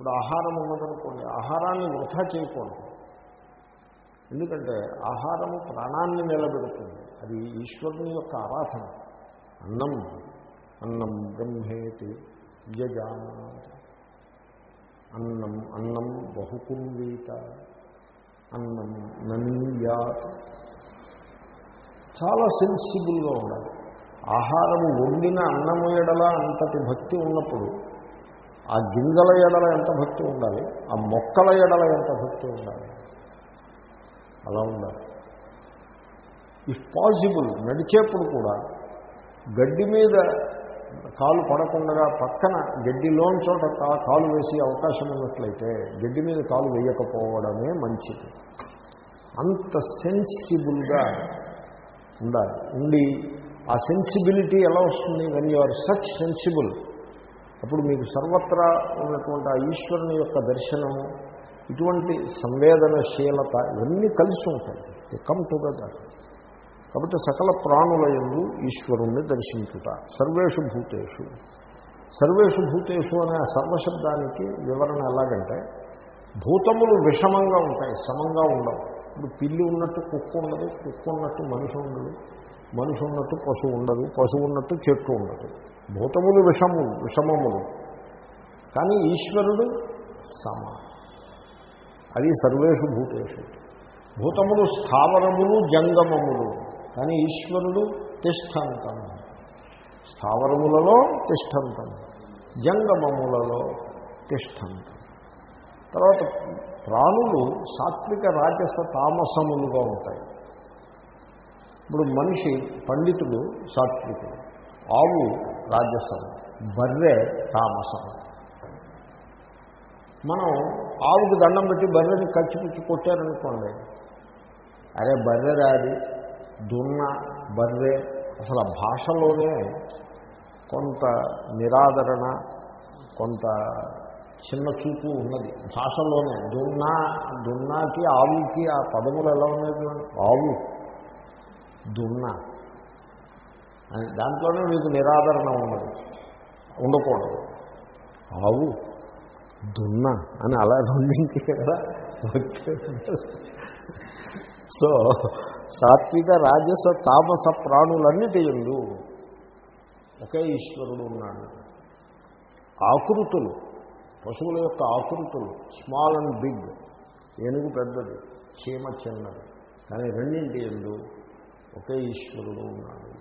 ఇప్పుడు ఆహారం ఉన్నదనుకోండి ఆహారాన్ని వృధా చేయకూడదు. ఎందుకంటే ఆహారము ప్రాణాన్ని నిలబెడుతుంది. అది ఈశ్వరుని యొక్క ఆరాధన. అన్నం అన్నం బ్రహ్మేతి యజాన అన్నం అన్నం బహుకుంవీత. అన్నం నన్యాత్. చాలా సెన్సిబుల్గా ఉండాలి. ఆహారము వండిన అన్నము ఎడల అంతటి భక్తి ఉన్నప్పుడు ఆ గింజల ఎడల ఎంత భక్తి ఉండాలి? ఆ మొక్కల ఎడల ఎంత భక్తి ఉండాలి? అలా ఉండాలి. ఇఫ్ పాసిబుల్ నడిచేప్పుడు కూడా గడ్డి మీద కాలు పడకుండా పక్కన గడ్డిలోని చోట కాలు వేసే అవకాశం ఉన్నట్లయితే గడ్డి మీద కాలు వేయకపోవడమే మంచిది. అంత సెన్సిబుల్గా ఉండాలి. ఉండి ఆ సెన్సిబిలిటీ ఎలా వస్తుంది? When you are such sensible అప్పుడు మీకు సర్వత్రా ఉన్నటువంటి ఆ ఈశ్వరుని యొక్క దర్శనము ఇటువంటి సంవేదనశీలత ఇవన్నీ కలిసి ఉంటాయి. కమ్ టుగెదర్ కాబట్టి సకల ప్రాణుల ఎందు ఈశ్వరుణ్ణి దర్శించుట. సర్వేషు భూతేషు. సర్వేషు భూతేషు అనే సర్వశబ్దానికి వివరణ ఎలాగంటే భూతములు విషమంగా ఉంటాయి సమంగా ఉండవు. ఇప్పుడు పిల్లి ఉన్నట్టు కుక్క ఉండదు కుక్క ఉన్నట్టు మనిషి ఉండదు మనిషి ఉన్నట్టు పశువు ఉండదు పశువు ఉన్నట్టు చెట్టు ఉండదు. భూతములు విషములు విషమములు. కానీ ఈశ్వరుడు సమ. అది సర్వేషు భూతేషు. భూతములు స్థావరములు జంగమములు. కానీ ఈశ్వరుడు తిష్టంతం. స్థావరములలో తిష్టంతం. జంగమములలో తిష్టంతం. తర్వాత ప్రాణులు సాత్విక రాజస తామసములుగా ఉంటాయి. ఇప్పుడు మనిషి పండితుడు సాత్వికుడు. ఆవు రాజసం. బర్రె తామసం. మనం ఆవుకి దండం పెట్టి బర్రెని కచ్చిపుచ్చి కొట్టారనుకోండి. అరే బర్రె రాది దున్న బర్రె అసలు ఆ భాషలోనే కొంత నిరాదరణ కొంత చిన్న చూపు ఉన్నది. భాషలోనే దున్నా దున్నాకి ఆవుకి ఆ పదములు ఎలా ఉన్నాయి? ఆవు దున్నా. దాంట్లోనే మీకు నిరాదరణ ఉన్నది. ఉండకూడదు. ఆవు దున్న అని అలా రెండింటి కదా. సో సాత్విక రాజస తామస ప్రాణులన్నిటి ఎందు ఒకే ఈశ్వరుడు ఉన్నాడు. ఆకృతులు పశువుల యొక్క ఆకృతులు స్మాల్ అండ్ బిగ్ ఏనుగు పెద్దది చీమ చిన్నది. కానీ రెండింటి ఎందు ఒకే ఈశ్వరుడు ఉన్నాడు.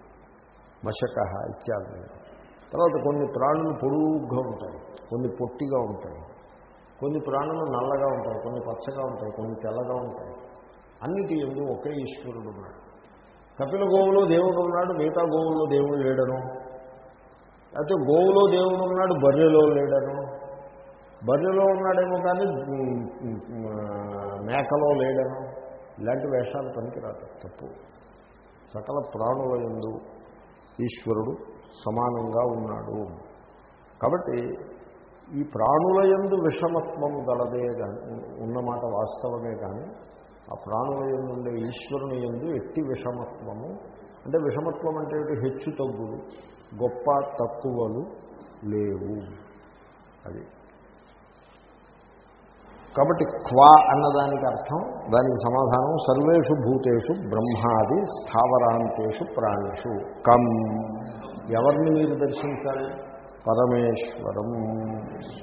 మశక ఇత్యాది. తర్వాత కొన్ని ప్రాణులు పొడుగ్గా ఉంటాయి కొన్ని పొట్టిగా ఉంటాయి కొన్ని ప్రాణులు నల్లగా ఉంటాయి కొన్ని పచ్చగా ఉంటాయి కొన్ని తెల్లగా ఉంటాయి. అన్నిటి ఎందు ఒకే ఈశ్వరుడు ఉన్నాడు. కపిల గోవులో దేవుడు ఉన్నాడు మిగతా గోవుల్లో దేవుడు లేడను? అయితే గోవులో దేవుడు ఉన్నాడు బర్రెలో లేడను? బర్రెలో ఉన్నాడేమో కానీ మేకలో లేడను? ఇలాంటి వేషాలు పనికిరాదు తప్పు. సకల ప్రాణుల ఎందు ఈశ్వరుడు సమానంగా ఉన్నాడు. కాబట్టి ఈ ప్రాణుల ఎందు విషమత్వము గలదే కానీ ఉన్నమాట వాస్తవమే కానీ ఆ ప్రాణుల ఎందు ఉండే ఈశ్వరుని ఎందు ఎట్టి విషమత్వము అంటే విషమత్వం అంటే హెచ్చు తగ్గులు గొప్ప తక్కువలు లేవు. అది కాబట్టి క్వా అన్నదానికి అర్థం దానికి సమాధానం సర్వేషు భూతేషు బ్రహ్మాది స్థావరాంతేషు ప్రాణిషు. కం. ఎవరిని మీరు దర్శించాలి? పరమేశ్వరం.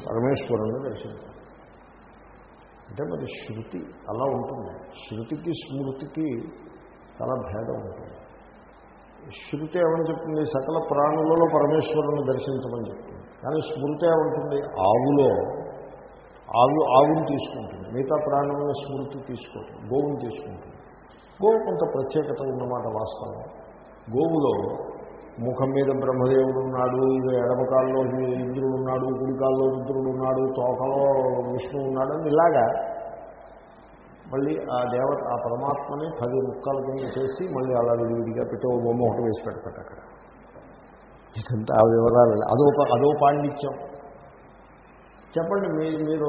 పరమేశ్వరుని దర్శించాలి. అంటే మరి శృతి అలా ఉంటుంది. శృతికి స్మృతికి చాలా భేదం ఉంటుంది. శృతి ఏమని చెప్తుంది? సకల ప్రాణులలో పరమేశ్వరుని దర్శించమని చెప్తుంది. కానీ స్మృతి ఏమంటుంది? ఆవులో ఆవు ఆవుని తీసుకుంటుంది. మిగతా ప్రాణముల స్మృతి తీసుకుంటుంది గోవుని తీసుకుంటుంది. గోవు కొంత ప్రత్యేకత ఉన్నమాట వాస్తవం. గోవులో ముఖం మీద బ్రహ్మదేవుడు ఉన్నాడు ఎడమకాల్లో ఇంద్రుడు ఉన్నాడు గుడికాల్లో రుద్రుడు ఉన్నాడు తోకలో విష్ణువు ఉన్నాడు అని ఇలాగా మళ్ళీ ఆ దేవత ఆ పరమాత్మని పది ముక్కల కింద చేసి మళ్ళీ అలా విడివిడిగా పెట్టి ఓ బొమ్మ ఒకటి వేసి పెడతాడు అక్కడ. ఇదంతా ఆ వివరాలు. అదో అదో పాండిత్యం. చెప్పండి మీరు మీరు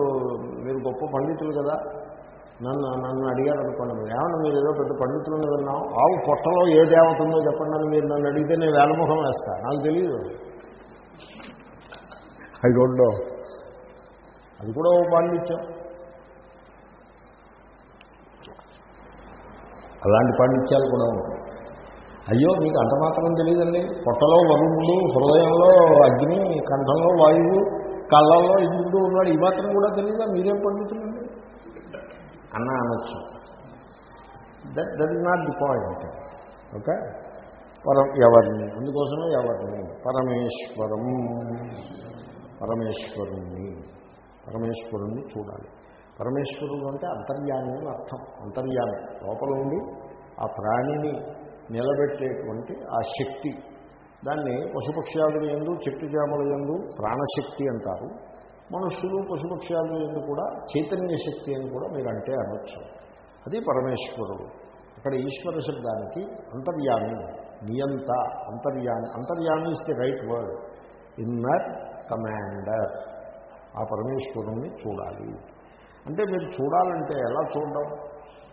మీరు గొప్ప పండితులు కదా. నన్ను నన్ను అడిగారు అనుకోండి మీరు ఏమన్నా మీరు ఏదో పెద్ద పండితులను విన్నాం ఆవు పొట్టలో ఏ దేవత ఉందో చెప్పండి అని మీరు నన్ను అడిగితే నేను వేలముఖం వేస్తా. నాకు తెలియదు ఐ డోంట్ నో అది కూడా ఓ పాండిత్యం. అలాంటి పాండిత్యాలు కూడా ఉంటాయి. అయ్యో మీకు అంత మాత్రం తెలియదండి పొట్టలో వరుణుడు హృదయంలో అగ్ని కంఠంలో వాయువు కళ్ళల్లో ఇంద్రుడు ఉన్నాడు. ఈ మాత్రం కూడా తెలియదా? మీరేం పండితులండి? అన్న అనొచ్చు. That that is not the point okay పరం ఎవరిని? అందుకోసమే ఎవరిని? పరమేశ్వరం. పరమేశ్వరుణ్ణి. పరమేశ్వరుణ్ణి చూడాలి. పరమేశ్వరుడు అంటే అంతర్యామి అని అర్థం. అంతర్యామి. లోపల ఉండి ఆ ప్రాణిని నిలబెట్టేటువంటి ఆ శక్తి దాన్ని పశుపక్ష్యాదుల ఎందు చెట్టు చేమల ఎందు ప్రాణశక్తి అంటారు. మనుషులు పశుపక్ష్యాదుల ఎందు కూడా చైతన్య శక్తి అని కూడా మీరు అంటే అనొచ్చు. అది పరమేశ్వరుడు. అక్కడ ఈశ్వర శబ్దానికి అంతర్యామి నియంత అంతర్యామి. అంతర్యామి is the right word inner commander ఆ పరమేశ్వరుణ్ణి చూడాలి. అంటే మీరు చూడాలంటే ఎలా చూడడం?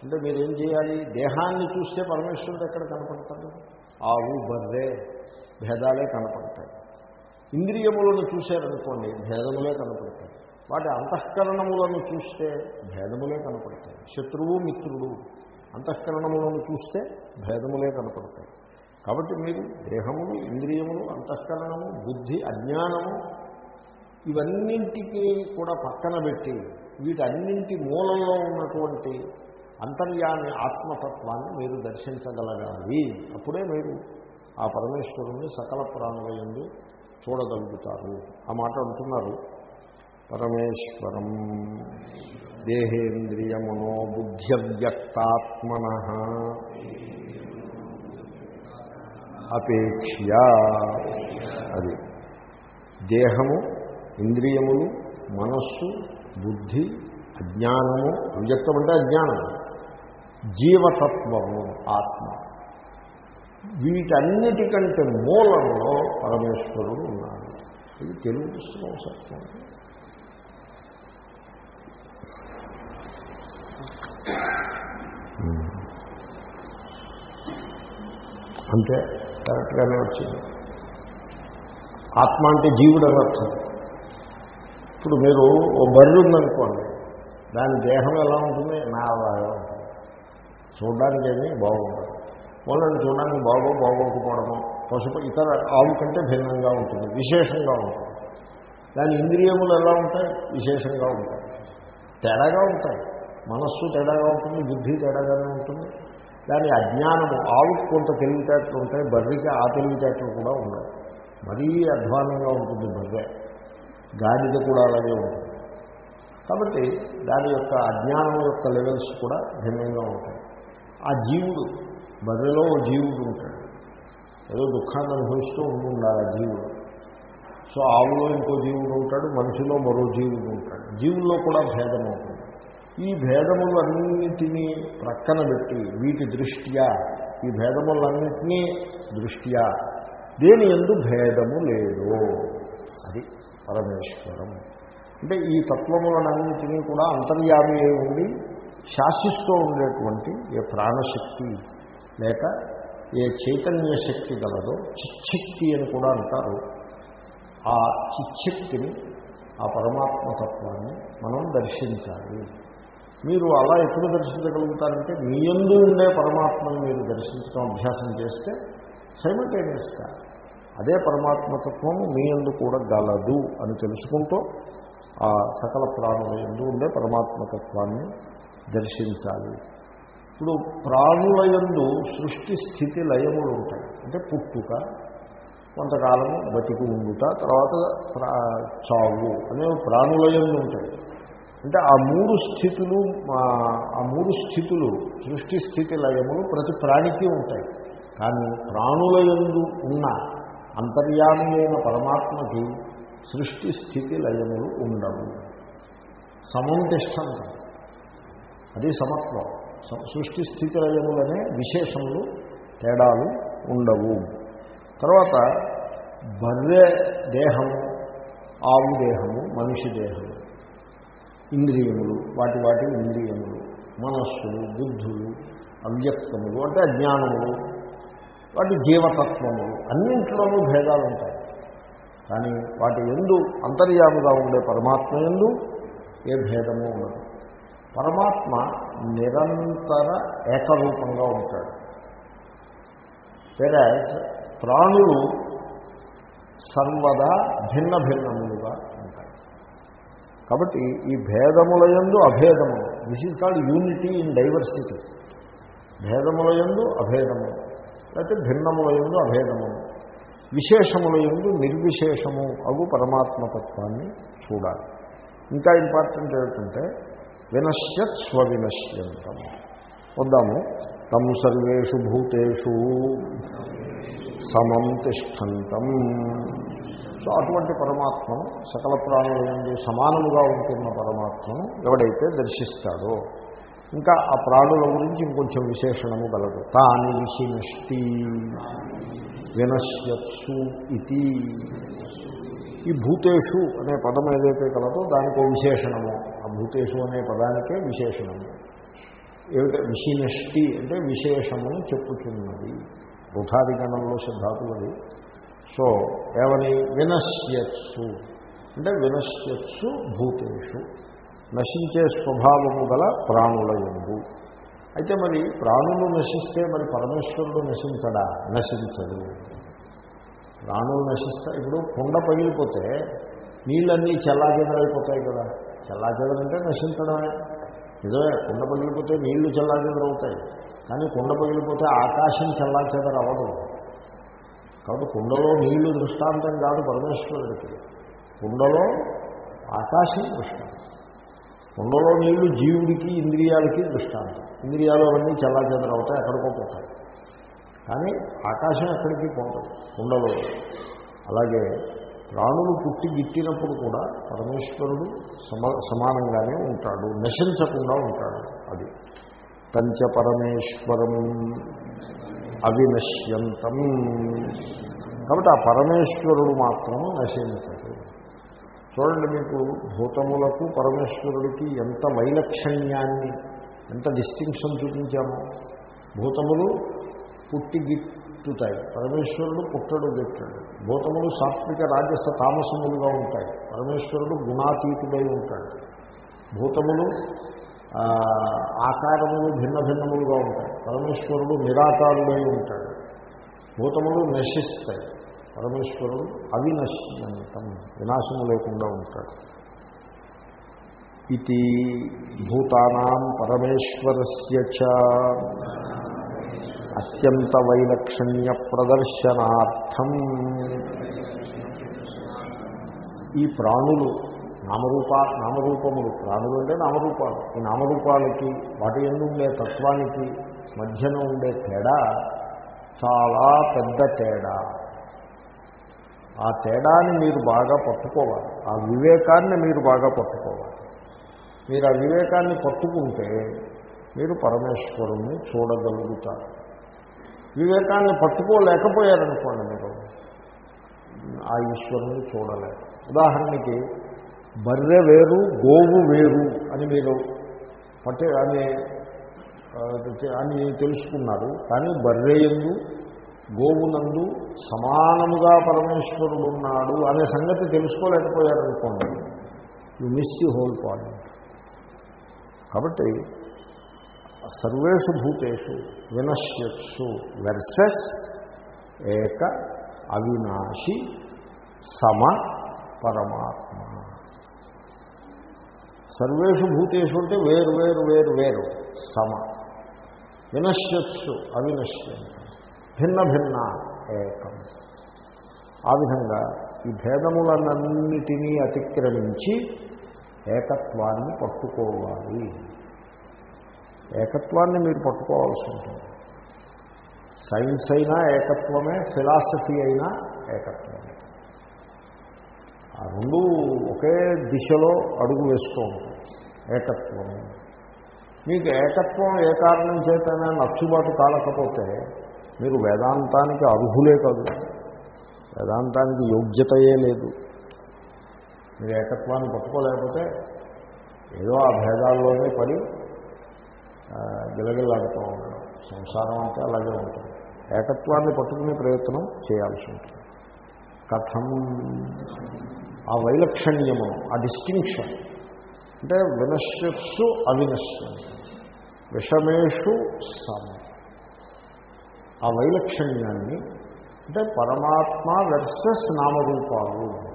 అంటే మీరు ఏం చేయాలి? దేహాన్ని చూస్తే పరమేశ్వరుడు ఎక్కడ కనపడతాడు? ఆవు బర్రె భేదాలే కనపడతాయి. ఇంద్రియములను చూశారనుకోండి భేదములే కనపడతాయి. వాటి అంతఃకరణములను చూస్తే భేదములే కనపడతాయి. శత్రువు మిత్రుడు అంతఃకరణములను చూస్తే భేదములే కనపడతాయి. కాబట్టి మీరు దేహములు ఇంద్రియములు అంతఃకరణము బుద్ధి అజ్ఞానము ఇవన్నింటికి కూడా పక్కన పెట్టి వీటన్నింటి మూలంలో ఉన్నటువంటి అంతర్యాన్ని ఆత్మతత్వాన్ని మీరు దర్శించగలగాలి. అప్పుడే మీరు ఆ పరమేశ్వరుణ్ణి సకల ప్రాణులందు చూడగలుగుతారు. ఆ మాట అంటున్నారు. పరమేశ్వరం దేహేంద్రియమనో బుద్ధ్యవ్యక్తాత్మన అపేక్ష అది దేహము ఇంద్రియములు మనస్సు బుద్ధి అజ్ఞానము అవ్యక్తం అంటే అజ్ఞానము. జీవతత్వము ఆత్మ. వీటన్నిటికంటే మూలంలో పరమేశ్వరుడు ఉన్నాడు. ఇది తెలుగు పుస్తకం సత్యం. అంటే కరెక్ట్గానే వచ్చింది. ఆత్మ అంటే జీవుడు అని అర్థం. ఇప్పుడు మీరు ఓ బర్రె ఉందనుకోండి దాని దేహం ఎలా ఉంటుంది? నా అలాగే ఉంటుంది చూడడానికి ఏమీ బాగుండదు. వాళ్ళని చూడడానికి బాగో బాగోకపోవడము పశుపు ఇతర ఆవు కంటే భిన్నంగా ఉంటుంది విశేషంగా ఉంటుంది. దాని ఇంద్రియములు ఎలా ఉంటాయి? విశేషంగా ఉంటాయి. తేడాగా ఉంటాయి. మనస్సు తేడాగా ఉంటుంది బుద్ధి తేడాగానే ఉంటుంది. దాని అజ్ఞానము ఆవుకు కొంత తెలివితేటలు ఉంటాయి బర్రెకి ఆ తెలివితేటలు కూడా ఉండవు. మరీ అధ్వానంగా ఉంటుంది బర్రె. గాడిద కూడా అలాగే ఉంటుంది. కాబట్టి దాని యొక్క అజ్ఞానం యొక్క లెవెల్స్ కూడా భిన్నంగా ఉంటాయి. ఆ జీవుడు బర్రెలో ఓ జీవుడు ఉంటాడు. ఏదో దుఃఖాన్ని అనుభవిస్తూ ఉండాలి ఆ జీవుడు. సో ఆవులో ఇంకో జీవుడు ఉంటాడు మనిషిలో మరో జీవుడు ఉంటాడు. జీవుల్లో కూడా భేదం ఉంటుంది ఈ భేదములన్నిటినీ ప్రక్కన పెట్టి వీటి దృష్ట్యా ఈ భేదములన్నింటినీ దృష్ట్యా దేని ఎందు భేదము లేదు అది పరమేశ్వరం. అంటే ఈ తత్వములన్నింటినీ కూడా అంతర్యామి అయి ఉండి శాసిస్తూ ఉండేటువంటి ఏ ప్రాణశక్తి లేక ఏ చైతన్య శక్తి గలదో చిచ్చక్తి అని కూడా అంటారు. ఆ చిచ్చక్తిని ఆ పరమాత్మతత్వాన్ని మనం దర్శించాలి. మీరు అలా ఎప్పుడు దర్శించగలుగుతారంటే మీ ఎందు ఉండే పరమాత్మని మీరు దర్శించడం అభ్యాసం చేస్తే సైమల్టేనియస్గా అదే పరమాత్మతత్వము మీ ఎందు కూడా గలదు అని తెలుసుకుంటూ ఆ సకల ప్రాణుల ఎందు ఉండే పరమాత్మతత్వాన్ని దర్శించాలి. ఇప్పుడు ప్రాణులయందు సృష్టి స్థితి లయములు ఉంటాయి అంటే పుట్టుక కొంతకాలము బతికి ఉండుట తర్వాత చావు అనేవి ప్రాణులయందు ఉంటాయి అంటే ఆ మూడు స్థితులు ఆ మూడు స్థితులు సృష్టి స్థితి లయములు ప్రతి ప్రాణికి ఉంటాయి. కానీ ప్రాణులయందు ఉన్న అంతర్యామైన పరమాత్మకి సృష్టి స్థితి లయములు ఉండవు. సమం తిష్టంత. అది సమత్వం. సృష్టి స్థితిలయములనే విశేషములు తేడాలు ఉండవు. తర్వాత బర్రె దేహము ఆవు దేహము మనిషి దేహము ఇంద్రియములు వాటి వాటి ఇంద్రియములు మనస్సులు బుద్ధులు అవ్యక్తములు అంటే అజ్ఞానములు వాటి జీవతత్వములు అన్నింటిలోనూ భేదాలు ఉంటాయి కానీ వాటి ఎందు అంతర్యాముగా ఉండే పరమాత్మ ఎందు ఏ భేదము ఉండదు. పరమాత్మ నిరంతర ఏకరూపంగా ఉంటాడు. వెరాజ్ ప్రాణులు సర్వదా భిన్న భిన్నములుగా ఉంటాయి. కాబట్టి ఈ భేదముల యందు అభేదములు this is called unity in diversity భేదముల యందు అభేదము లేకపోతే భిన్నముల అభేదము అభేదములు విశేషముల యందు నిర్విశేషము అగు పరమాత్మతత్వాన్ని చూడాలి. ఇంకా ఇంపార్టెంట్ ఏమిటంటే వినశ్యత్ స్వవినశ్యంతం వద్దాము. తం సర్వేషు భూతేషు సమం తిష్టంతం. సో అటువంటి పరమాత్మను సకల ప్రాణులందు సమానముగా ఉంటున్న పరమాత్మను ఎవడైతే దర్శిస్తాడో ఇంకా ఆ ప్రాణుల గురించి ఇంకొంచెం విశేషణము గలదు తాని విశినష్టి వినశ్యత్సు ఇది ఈ భూతేషు అనే పదం ఏదైతే కలదో దానికో విశేషణము. భూతేషు అనే పదానికే విశేషణము ఏమిటో? విశినష్టి అంటే విశేషమును చెప్పుతున్నది వృథాదిగణంలో సిద్ధాతులది. సో ఏమని? వినశ్యత్సు. అంటే వినశ్యత్సు భూతేషు. నశించే స్వభావము గల ప్రాణుల ఎందు. అయితే మరి ప్రాణులు నశిస్తే మరి పరమేశ్వరుడు నశించడా? నశించడు. ప్రాణులు నశిస్తా ఇప్పుడు కుండ పగిలిపోతే నీళ్ళన్నీ చల్లాచెదరైపోతాయి కదా. చెల్లాచెదరంటే నశించడమే. నిజమే కుండ పగిలిపోతే నీళ్ళు చల్లాచెదరవుతాయి. కానీ కుండ పగిలిపోతే ఆకాశం చల్లాచెదర అవ్వదు కాబట్టి కుండలో నీళ్ళు దృష్టాంతం కాదు పరమేశ్వరుడికి. కుండలో ఆకాశం దృష్టాంతం. కుండలో నీళ్ళు జీవుడికి ఇంద్రియాలకి దృష్టాంతం. ఇంద్రియాలు అవన్నీ చల్లాచెదరవుతాయి ఎక్కడికో పోతాయి. కానీ ఆకాశం ఎక్కడికి పోతుంది కుండలో. అలాగే ప్రాణులు పుట్టి గిట్టినప్పుడు కూడా పరమేశ్వరుడు సమ సమానంగానే ఉంటాడు నశించకుండా ఉంటాడు అది. పంచ పరమేశ్వరం అవినశ్యంతం. కాబట్టి ఆ పరమేశ్వరుడు మాత్రం నశించడు. చూడండి మీకు భూతములకు పరమేశ్వరుడికి ఎంత వైలక్షణ్యాన్ని ఎంత డిస్టింక్షన్ చూపించామో. భూతములు పుట్టి పుట్టుతాయి. పరమేశ్వరుడు పుట్టడు గిట్టడు భూతములు సాత్విక రాజస తామసములుగా ఉంటాయి. పరమేశ్వరుడు గుణాతీతుడై ఉంటాడు. భూతములు ఆకారములు భిన్న భిన్నములుగా ఉంటాయి. పరమేశ్వరుడు నిరాకారుడై ఉంటాడు. భూతములు నశిస్తాయి. పరమేశ్వరుడు అవినశ్యంతం వినాశము లేకుండా ఉంటాడు. ఇది భూతానాం పరమేశ్వరస్య చ. అత్యంత వైలక్షణ్య ప్రదర్శనార్థం ఈ ప్రాణులు నామరూప నామరూపములు ప్రాణులు అంటే నామరూపాలు. ఈ నామరూపాలకి వాటి ఎందు ఉండే తత్వానికి మధ్యన ఉండే తేడా చాలా పెద్ద తేడా. ఆ తేడాన్ని మీరు బాగా పట్టుకోవాలి. ఆ వివేకాన్ని మీరు బాగా పట్టుకోవాలి. మీరు ఆ వివేకాన్ని పట్టుకుంటే మీరు పరమేశ్వరుణ్ణి చూడగలుగుతారు. వివేకాన్ని పట్టుకోలేకపోయారనుకోండి మీరు. ఆ ఈశ్వరుని చూడలేరు. ఉదాహరణకి బర్రె వేరు గోవు వేరు అని మీరు పట్టే అని అని తెలుసుకున్నారు. కానీ బర్రె ఎందు గోవునందు సమానముగా పరమేశ్వరుడు ఉన్నాడు అనే సంగతి తెలుసుకోలేకపోయారనుకోండి. You miss the whole point కాబట్టి సర్వేషు భూతేషు వినశ్యత్సు వెర్సెస్ ఏక అవినాశి సమ పరమాత్మ. సర్వేషు భూతేషు అంటే వేరు వేరు వేరు వేరు సమ. వినశ్యత్సు అవినశ్యంత భిన్న భిన్న ఏకం. ఆ విధంగా ఈ భేదములన్నిటినీ అతిక్రమించి ఏకత్వాన్ని పట్టుకోవాలి. ఏకత్వాన్ని మీరు పట్టుకోవాల్సి ఉంటుంది. సైన్స్ అయినా ఏకత్వమే ఫిలాసఫీ అయినా ఏకత్వమే. ఆ రెండు ఒకే దిశలో అడుగు వేస్తూ ఉంటాయి ఏకత్వం మీకు ఏకత్వం ఏ కారణం చేతనే నచ్చుబాటు కాలకపోతే మీరు వేదాంతానికి అర్హులే కాదు. వేదాంతానికి యోగ్యతయే లేదు. మీరు ఏకత్వాన్ని పట్టుకోలేకపోతే ఏదో ఆ భేదాల్లోనే పడి గిలగిల్లాడుతూ ఉండడం సంసారం అంతా అలాగే ఉంటుంది. ఏకత్వాన్ని పట్టుకునే ప్రయత్నం చేయాల్సి ఉంటుంది. కథం ఆ వైలక్షణ్యము ఆ డిస్టింక్షన్ అంటే వినశ్యస్సు అవినశ్యం. విషమేషు సమ. ఆ వైలక్షణ్యాన్ని అంటే పరమాత్మ వెర్సెస్ నామరూపాలు.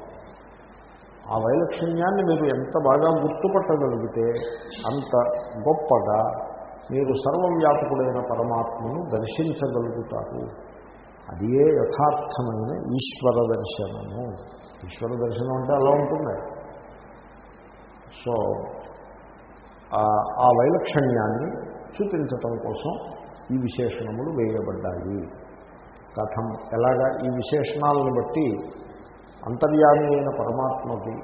ఆ వైలక్షణ్యాన్ని మీరు ఎంత బాగా గుర్తుపట్టగలిగితే అంత గొప్పగా మీరు సర్వవ్యాపకుడైన పరమాత్మను దర్శించగలుగుతారు. అదే యథార్థమైన ఈశ్వర దర్శనము. ఈశ్వర దర్శనం అంటే అలా ఉంటుంది. సో ఆ వైలక్షణ్యాన్ని చూపించటం కోసం ఈ విశేషణములు వేయబడ్డాయి. కథం ఎలాగా ఈ విశేషణాలను బట్టి అంతర్యామి అయిన పరమాత్మకి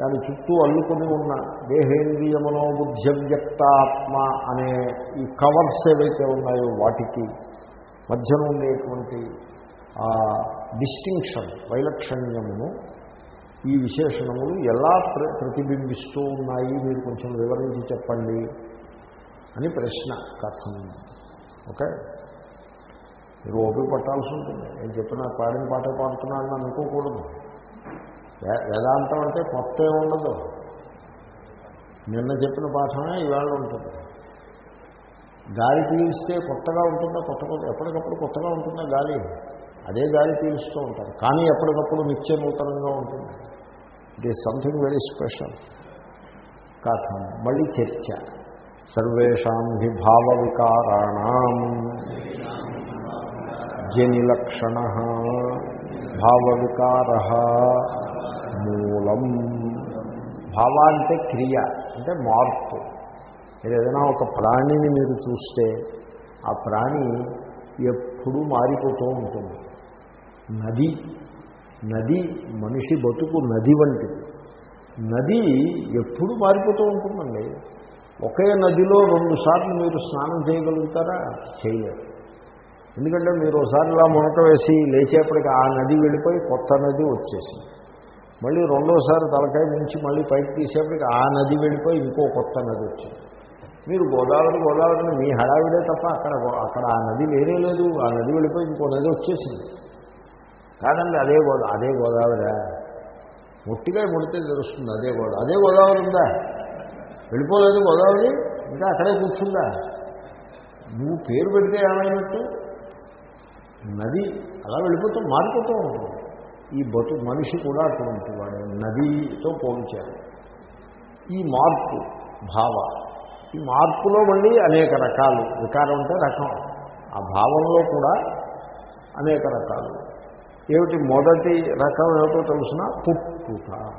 దాని చుట్టూ అల్లుకొని ఉన్న దేహేంద్రియ మనోబుద్ధి వ్యక్తాత్మ అనే ఈ కవర్స్ ఏవైతే ఉన్నాయో వాటికి మధ్యన ఉండేటువంటి ఆ డిస్టింక్షన్ వైలక్షణ్యమును ఈ విశేషణములు ఎలా ప్ర ప్రతిబింబిస్తూ ఉన్నాయి మీరు కొంచెం వివరించి చెప్పండి అని ప్రశ్న కథం ఓకే? మీరు ఓపిక పట్టాల్సి ఉంటుంది. నేను చెప్పిన పాడిన పాట పాడుతున్నాను అనుకోకూడదు. వేదాంతం అంటే కొత్త ఉండదు. నిన్న చెప్పిన పాఠమే ఈవేళ ఉంటుంది. గాలి పీలిస్తే కొత్తగా ఉంటుందా కొత్త ఎప్పటికప్పుడు కొత్తగా ఉంటుందా గాలి? అదే గాలి పీలుస్తూ ఉంటారు. కానీ ఎప్పటికప్పుడు నిత్య నూతనంగా ఉంటుంది. It is something very special కథం మళ్ళీ చర్చ. సర్వేషాం హి భావ వికారాణం జనిలక్షణ భావ వికార మూలం. భావ అంటే క్రియ అంటే మార్పు. మీరు ఏదైనా ఒక ప్రాణిని మీరు చూస్తే ఆ ప్రాణి ఎప్పుడూ మారిపోతూ ఉంటుంది. నది నది మనిషి బతుకు నది వంటిది. నది ఎప్పుడు మారిపోతూ ఉంటుందండి. ఒకే నదిలో రెండుసార్లు మీరు స్నానం చేయగలుగుతారా? చేయలేరు. ఎందుకంటే మీరు ఒకసారి ఇలా మునక వేసి లేచేపటికి ఆ నది వెళ్ళిపోయి కొత్త నది వచ్చేసింది. మళ్ళీ రెండోసారి తలకాయ నుంచి మళ్ళీ పైకి తీసేపటికి ఆ నది వెళ్ళిపోయి ఇంకో కొత్త నది వచ్చింది. మీరు గోదావరి గోదావరిని మీ హడావిడే తప్ప అక్కడ అక్కడ ఆ నది లేనే లేదు ఆ నది వెళ్ళిపోయి ఇంకో నది వచ్చేసింది. కాదండి అదే గోదా అదే గోదావరి. మొట్టిగా ముడితే తెలుస్తుంది అదే గోదావరి అదే గోదావరి ఉందా? వెళ్ళిపోలేదు గోదావరి ఇంకా అక్కడే కూర్చుందా? నువ్వు పేరు పెడితే ఏమైనట్టు? నది అలా వెళ్ళిపోతూ మారిపోతూ ఉంటుంది. ఈ బతు మనిషి కూడా అటువంటి వాడు. నదితో పోల్చారు ఈ మార్పు భావ. ఈ మార్పులో మళ్ళీ అనేక రకాలు. వికారం అంటే రకం. ఆ భావంలో కూడా అనేక రకాలు. ఏమిటి? మొదటి రకం ఏమిటో తెలిసిన? పుట్టుక.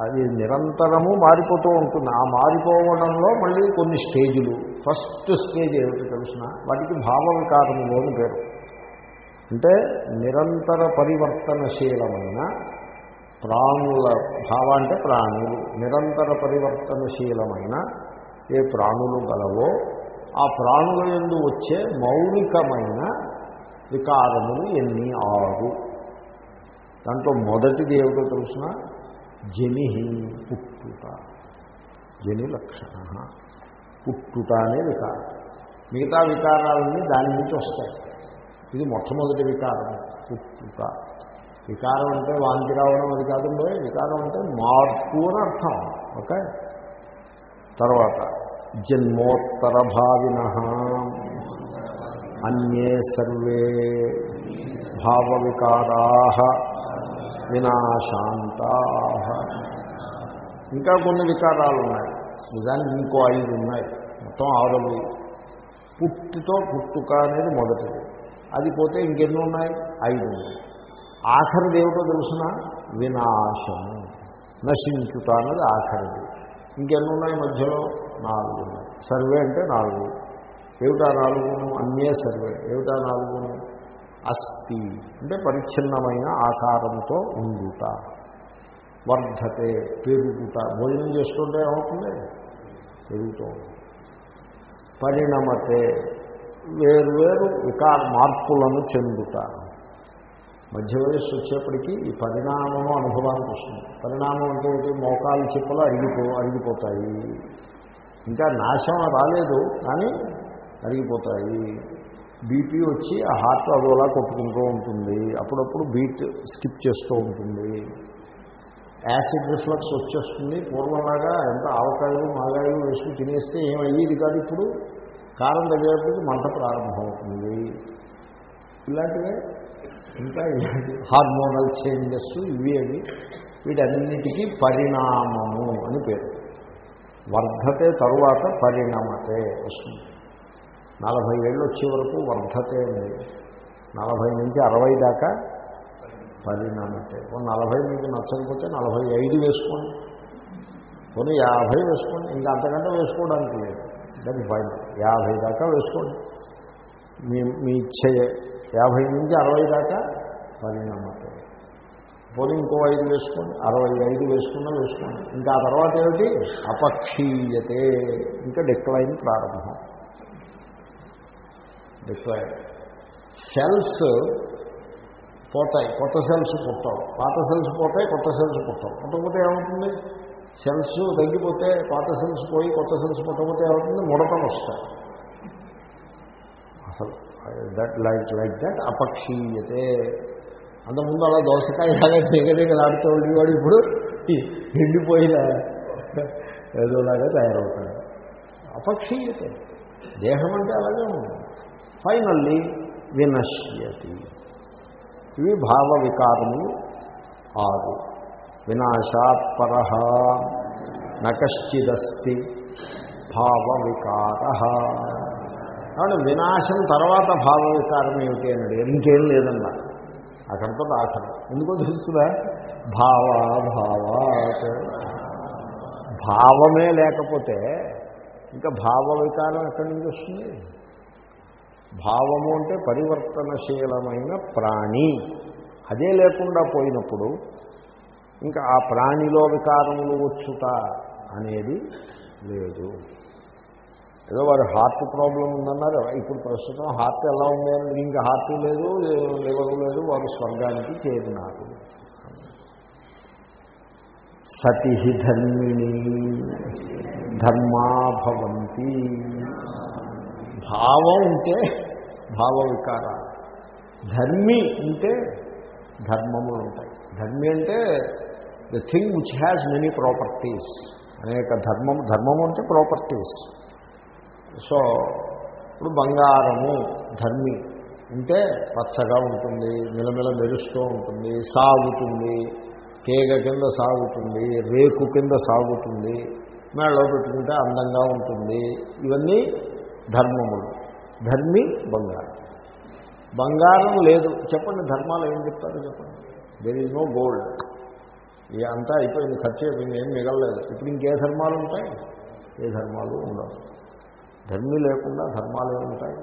అది నిరంతరము మారిపోతూ ఉంటుంది. ఆ మారిపోవడంలో మళ్ళీ కొన్ని స్టేజులు. ఫస్ట్ స్టేజ్ ఏమిటి తెలిసిన? వాటికి భావ వికారములు పేరు. అంటే నిరంతర పరివర్తనశీలమైన ప్రాణుల భావ అంటే ప్రాణులు. నిరంతర పరివర్తనశీలమైన ఏ ప్రాణులు గలవో ఆ ప్రాణుల ఎందు వచ్చే మౌలికమైన వికారములు ఎన్ని? ఆరు. దాంట్లో మొదటిది ఏమిటో తెలుసిన? జని పుట్టుట. జని లక్షణ. పుట్టుట అనే వికారం. మిగతా వికారాలన్నీ దాని నుంచి వస్తాయి. ఇది మొట్టమొదటి వికారం. పుట్టుట వికారం అంటే వాంతి రావడం అది కాదండి. వికారం అంటే మార్పు అని అర్థం. ఓకే? తర్వాత జన్మోత్తర భావిన. అన్యే సర్వే భావ వికారా వినాశాంత. ఇంకా కొన్ని వికారాలు ఉన్నాయి. నిజానికి ఇంకో ఐదు ఉన్నాయి. మొత్తం ఆరు పుట్టితో పుట్టుక అనేది మొదటిది. అది పోతే ఇంకెన్ని ఉన్నాయి? ఐదు. ఆఖరిది ఏమిటో తెలుసిన వినాశము నశించుట అన్నది ఆఖరిది. ఇంకెన్ని ఉన్నాయి మధ్యలో? నాలుగు. సర్వే అంటే నాలుగు. ఏమిటా నాలుగును అన్యే సర్వే. ఏమిటా నాలుగును అస్థి. అంటే పరిచ్ఛిన్నమైన ఆకారంతో ఉండుట. వర్ధతే పెరుగుట. భోజనం చేస్తుంటే ఏమవుతుంది? పెరుగుతూ పరిణమతే. వేరువేరు వికార మార్పులను చెందుట మధ్య వయస్సు వచ్చేప్పటికీ ఈ పరిణామము అనుభవానికి వస్తుంది. పరిణామం అంటే మోకాలు చిప్పలు అరిగిపో అరిగిపోతాయి. ఇంకా నాశం రాలేదు కానీ అరిగిపోతాయి. బీపీ వచ్చి ఆ హార్ట్ అదోలా కొట్టుకుంటూ ఉంటుంది. అప్పుడప్పుడు బీట్ స్కిప్ చేస్తూ ఉంటుంది. యాసిడ్ రిఫ్లక్స్ వచ్చేస్తుంది. పూర్వంలాగా ఎంత ఆవకాయలు మాగాయలు వేసుకుని తినేస్తే ఏమయ్యేది కాదు ఇప్పుడు? కారం తగ్గేటప్పటికి మంట ప్రారంభమవుతుంది. ఇలాంటివే ఇంకా ఇలాంటి హార్మోనల్ చేంజెస్ ఇవి అవి. వీటన్నిటికీ పరిణామము అని పేరు. వర్ధతే తరువాత పరిణామతే వస్తుంది. నలభై ఏళ్ళు వచ్చే వరకు వర్ధతే ఉంది. నలభై నుంచి అరవై దాకా పరిణామతే. నలభై మీకు నచ్చకపోతే నలభై ఐదు వేసుకోండి. కొన్ని యాభై వేసుకోండి. ఇంకా అంతకంటే వేసుకోవడానికి లేదు. దాని ఫైన్ యాభై దాకా వేసుకోండి. మీ మీ ఇచ్చే యాభై నుంచి అరవై దాకా పరిణామతే పోనీ ఇంకో ఐదు వేసుకోండి అరవై ఐదు వేసుకున్నా వేసుకోండి. ఇంకా ఆ తర్వాత ఏమిటి? అపక్షీయతే. ఇంకా డిక్లైన్ ప్రారంభం. డిక్లైన్ సెల్స్ పోతాయి కొత్త సెల్స్ పుట్టవు. పాత సెల్స్ పోతాయి కొత్త సెల్స్ పుట్టవు. పుట్టకపోతే ఏమవుతుంది? సెల్స్ తగ్గిపోతే పాత సెల్స్ పోయి కొత్త సెల్స్ పుట్టకపోతే ఏమవుతుంది? ముడతలు వస్తాయి. అసలు దట్ లైక్ లైక్ దట్ అపక్షీయతే. అంతకుముందు అలా దోసకాయ లాగా దిగదిగలాడుతూ ఉండేవాడు ఇప్పుడు ఎండిపోయిన ఏదోలాగా తయారవుతాడు. అపక్షీయతే. దేహం అంటే అలాగే ఉంది ఫైనల్లీ వినశ్యతి. ఇవి భావ వికారములు ఆరు. వినాశాత్ పర నకశ్చిదస్తి భావ వికార కాబట్టి వినాశం తర్వాత భావ వికారం ఏమిటి అన్నాడు. ఇంకేం లేదన్నా అక్కడితో ఆఖరం. ఎందుకో తెలుస్తుందా భావ భావ భావమే లేకపోతే ఇంకా భావ వికారం ఎక్కడి నుంచి వస్తుంది? భావము అంటే పరివర్తనశీలమైన ప్రాణి. అదే లేకుండా పోయినప్పుడు ఇంకా ఆ ప్రాణిలో వికారములు వచ్చుట అనేది లేదు. ఏదో వారు హార్ట్ ప్రాబ్లం ఉందన్నారు. ఇప్పుడు ప్రస్తుతం హార్ట్ ఎలా ఉంది ఇంకా హార్ట్ లేదు లివర్ లేదు వారు స్వర్గానికి చేరినారు. సతి ధర్మిణి ధర్మా భవంతి. భావం ఉంటే భావ వికార ధర్మి ఉంటే ధర్మములు ఉంటాయి. ధర్మి అంటే the thing which has many properties అనేక ధర్మం ధర్మము అంటే ప్రాపర్టీస్ సో ఇప్పుడు బంగారము ధర్మి ఉంటే పచ్చగా ఉంటుంది మిలమిల మెరుస్తూ ఉంటుంది సాగుతుంది కేగ కింద సాగుతుంది రేకు కింద సాగుతుంది మేడలో పెట్టుకుంటే అందంగా ఉంటుంది. ఇవన్నీ ధర్మములు. ధర్మి బంగారం. బంగారం లేదు. చెప్పండి ధర్మాలు ఏం చెప్తారు చెప్పండి. దేర్ ఈజ్ నో గోల్డ్ ఇక అంతా అయిపోయింది ఖర్చు అయిపోయింది ఏం మిగలలేదు. ఇప్పుడు ఇంకే ధర్మాలు ఉంటాయి? ఏ ధర్మాలు ఉండవు. ధర్మి లేకుండా ధర్మాలు ఉంటాయి?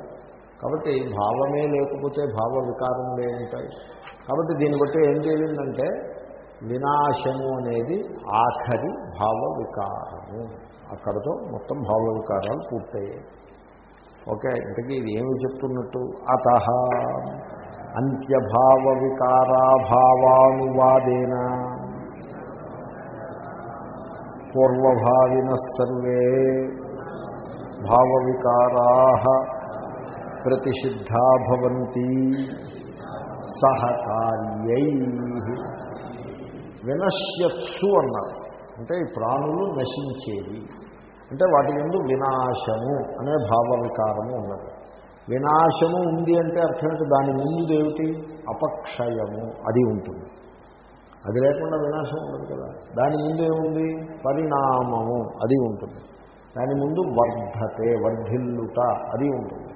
కాబట్టి భావమే లేకపోతే భావ వికారములే ఉంటాయి. కాబట్టి దీన్ని బట్టి ఏం చేయాలంటే వినాశము అనేది ఆఖరి భావ వికారము. అక్కడతో మొత్తం భావ వికారాలు పూర్తయ్యాయి. ఓకే ఇంతకీ ఇది ఏమి చెప్తున్నట్టు? అత అంత్యభావ వికారాభావానువాదేన పూర్వభావిన సర్వే భావ వికారా ప్రతిషిద్ధా భవంతి సహకార్యై వినశ్యత్సు అన్నారు. అంటే ఈ ప్రాణులు నశించేవి. అంటే వాటి ఎందు వినాశము అనే భావ వికారము ఉన్నది. వినాశము ఉంది అంటే అర్థం దాని ముందు ఏమిటి? అపక్షయము. అది ఉంటుంది. అది లేకుండా వినాశం ఉండదు కదా. దాని ముందు ఏముంది? పరిణామము. అది ఉంటుంది. దాని ముందు వర్ధతే వర్ధిల్లుట అది ఉంటుంది.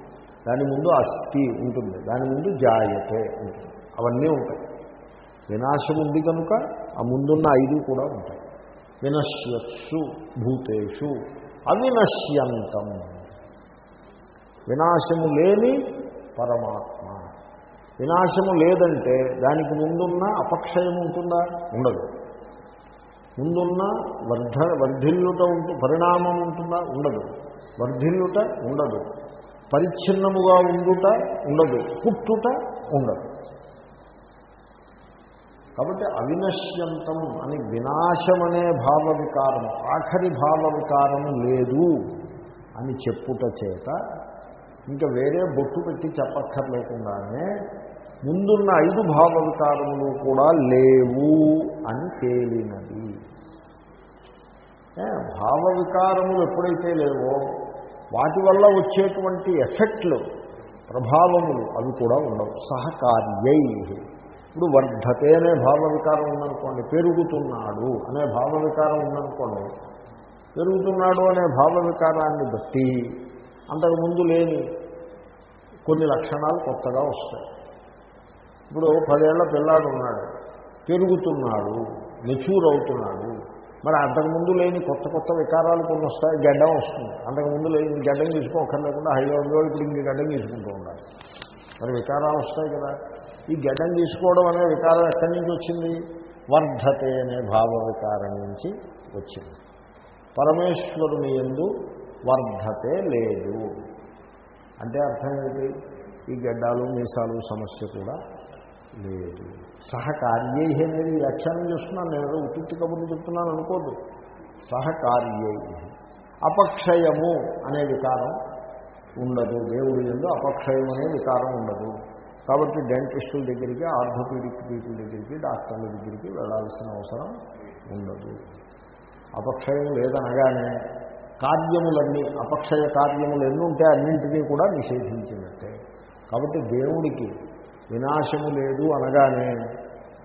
దాని ముందు అస్థి ఉంటుంది. దాని ముందు జాయతే ఉంటుంది. అవన్నీ ఉంటాయి. వినాశం ఉంది కనుక ఆ ముందున్న ఐదు కూడా ఉంటాయి. వినశ్యస్సు భూతేషు అవినశ్యంతం. వినాశము లేని పరమాత్మ. వినాశము లేదంటే దానికి ముందున్న అపక్షయం ఉంటుందా? ఉండదు. ముందున్న వర్ధ వర్ధిల్లుట ఉంటు పరిణామం ఉంటుందా? ఉండదు. వర్ధిల్లుట ఉండదు. పరిచ్ఛిన్నముగా ఉండుట ఉండదు. పుట్టుట ఉండదు. కాబట్టి అవినశ్యంతం అని వినాశమనే భావ వికారము ఆఖరి భావ వికారము లేదు అని చెప్పుట చేత ఇంకా వేరే బొట్టు పెట్టి చెప్పక్కర్లేకుండానే ముందున్న ఐదు భావ వికారములు కూడా లేవు అని తేలినది. భావ వికారములు ఎప్పుడైతే లేవో వాటి వల్ల వచ్చేటువంటి ఎఫెక్ట్లు ప్రభావములు అవి కూడా ఉండవు. సహకార్యై. ఇప్పుడు వర్ధతే అనే భావ వికారం ఉందనుకోండి పెరుగుతున్నాడు అనే భావ వికారం ఉందనుకోండి పెరుగుతున్నాడు అనే భావ వికారాన్ని బట్టి అంతకుముందు లేని కొన్ని లక్షణాలు కొత్తగా వస్తాయి. ఇప్పుడు పదేళ్ళ పిల్లాడు ఉన్నాడు పెరుగుతున్నాడు మెచ్యూర్ అవుతున్నాడు మరి అంతకుముందు లేని కొత్త కొత్త వికారాలు కొన్ని వస్తాయి గడ్డం వస్తుంది. అంతకుముందు లేని గడ్డం తీసుకోకర్లేకుండా హైదరాబాద్లో ఇప్పుడు ఇంక గడ్డం తీసుకుంటూ ఉండాలి. మరి వికారాలు వస్తాయి కదా. ఈ గడ్డం తీసుకోవడం అనే వికారం ఎక్కడి నుంచి వచ్చింది? వర్ధతే అనే భావ వికారం నుంచి వచ్చింది. పరమేశ్వరుని ఎందు వర్ధతే లేదు. అంటే అర్థం ఏంటి? ఈ గడ్డాలు మీసాలు సమస్య కూడా లేదు. సహకార్యై అనేది వ్యాఖ్యానం చేస్తున్నాను. నేను ఉత్పత్తి ఉత్తి కబుర్లు చెప్తున్నాను అనుకోదు సహకార్యై అపక్షయము అనే వికారం ఉండదు. దేవుడి ఎందు అపక్షయం అనే వికారం ఉండదు. కాబట్టి డెంటిస్టుల దగ్గరికి ఆర్థోపీడిక్ పీపుల్ దగ్గరికి డాక్టర్ల దగ్గరికి వెళ్ళాల్సిన అవసరం ఉండదు. అపక్షయం లేదనగానే కార్యములన్నీ అపక్షయ కార్యములు ఎన్ని ఉంటే అన్నింటినీ కూడా నిషేధించినట్టే. కాబట్టి దేవుడికి వినాశము లేదు అనగానే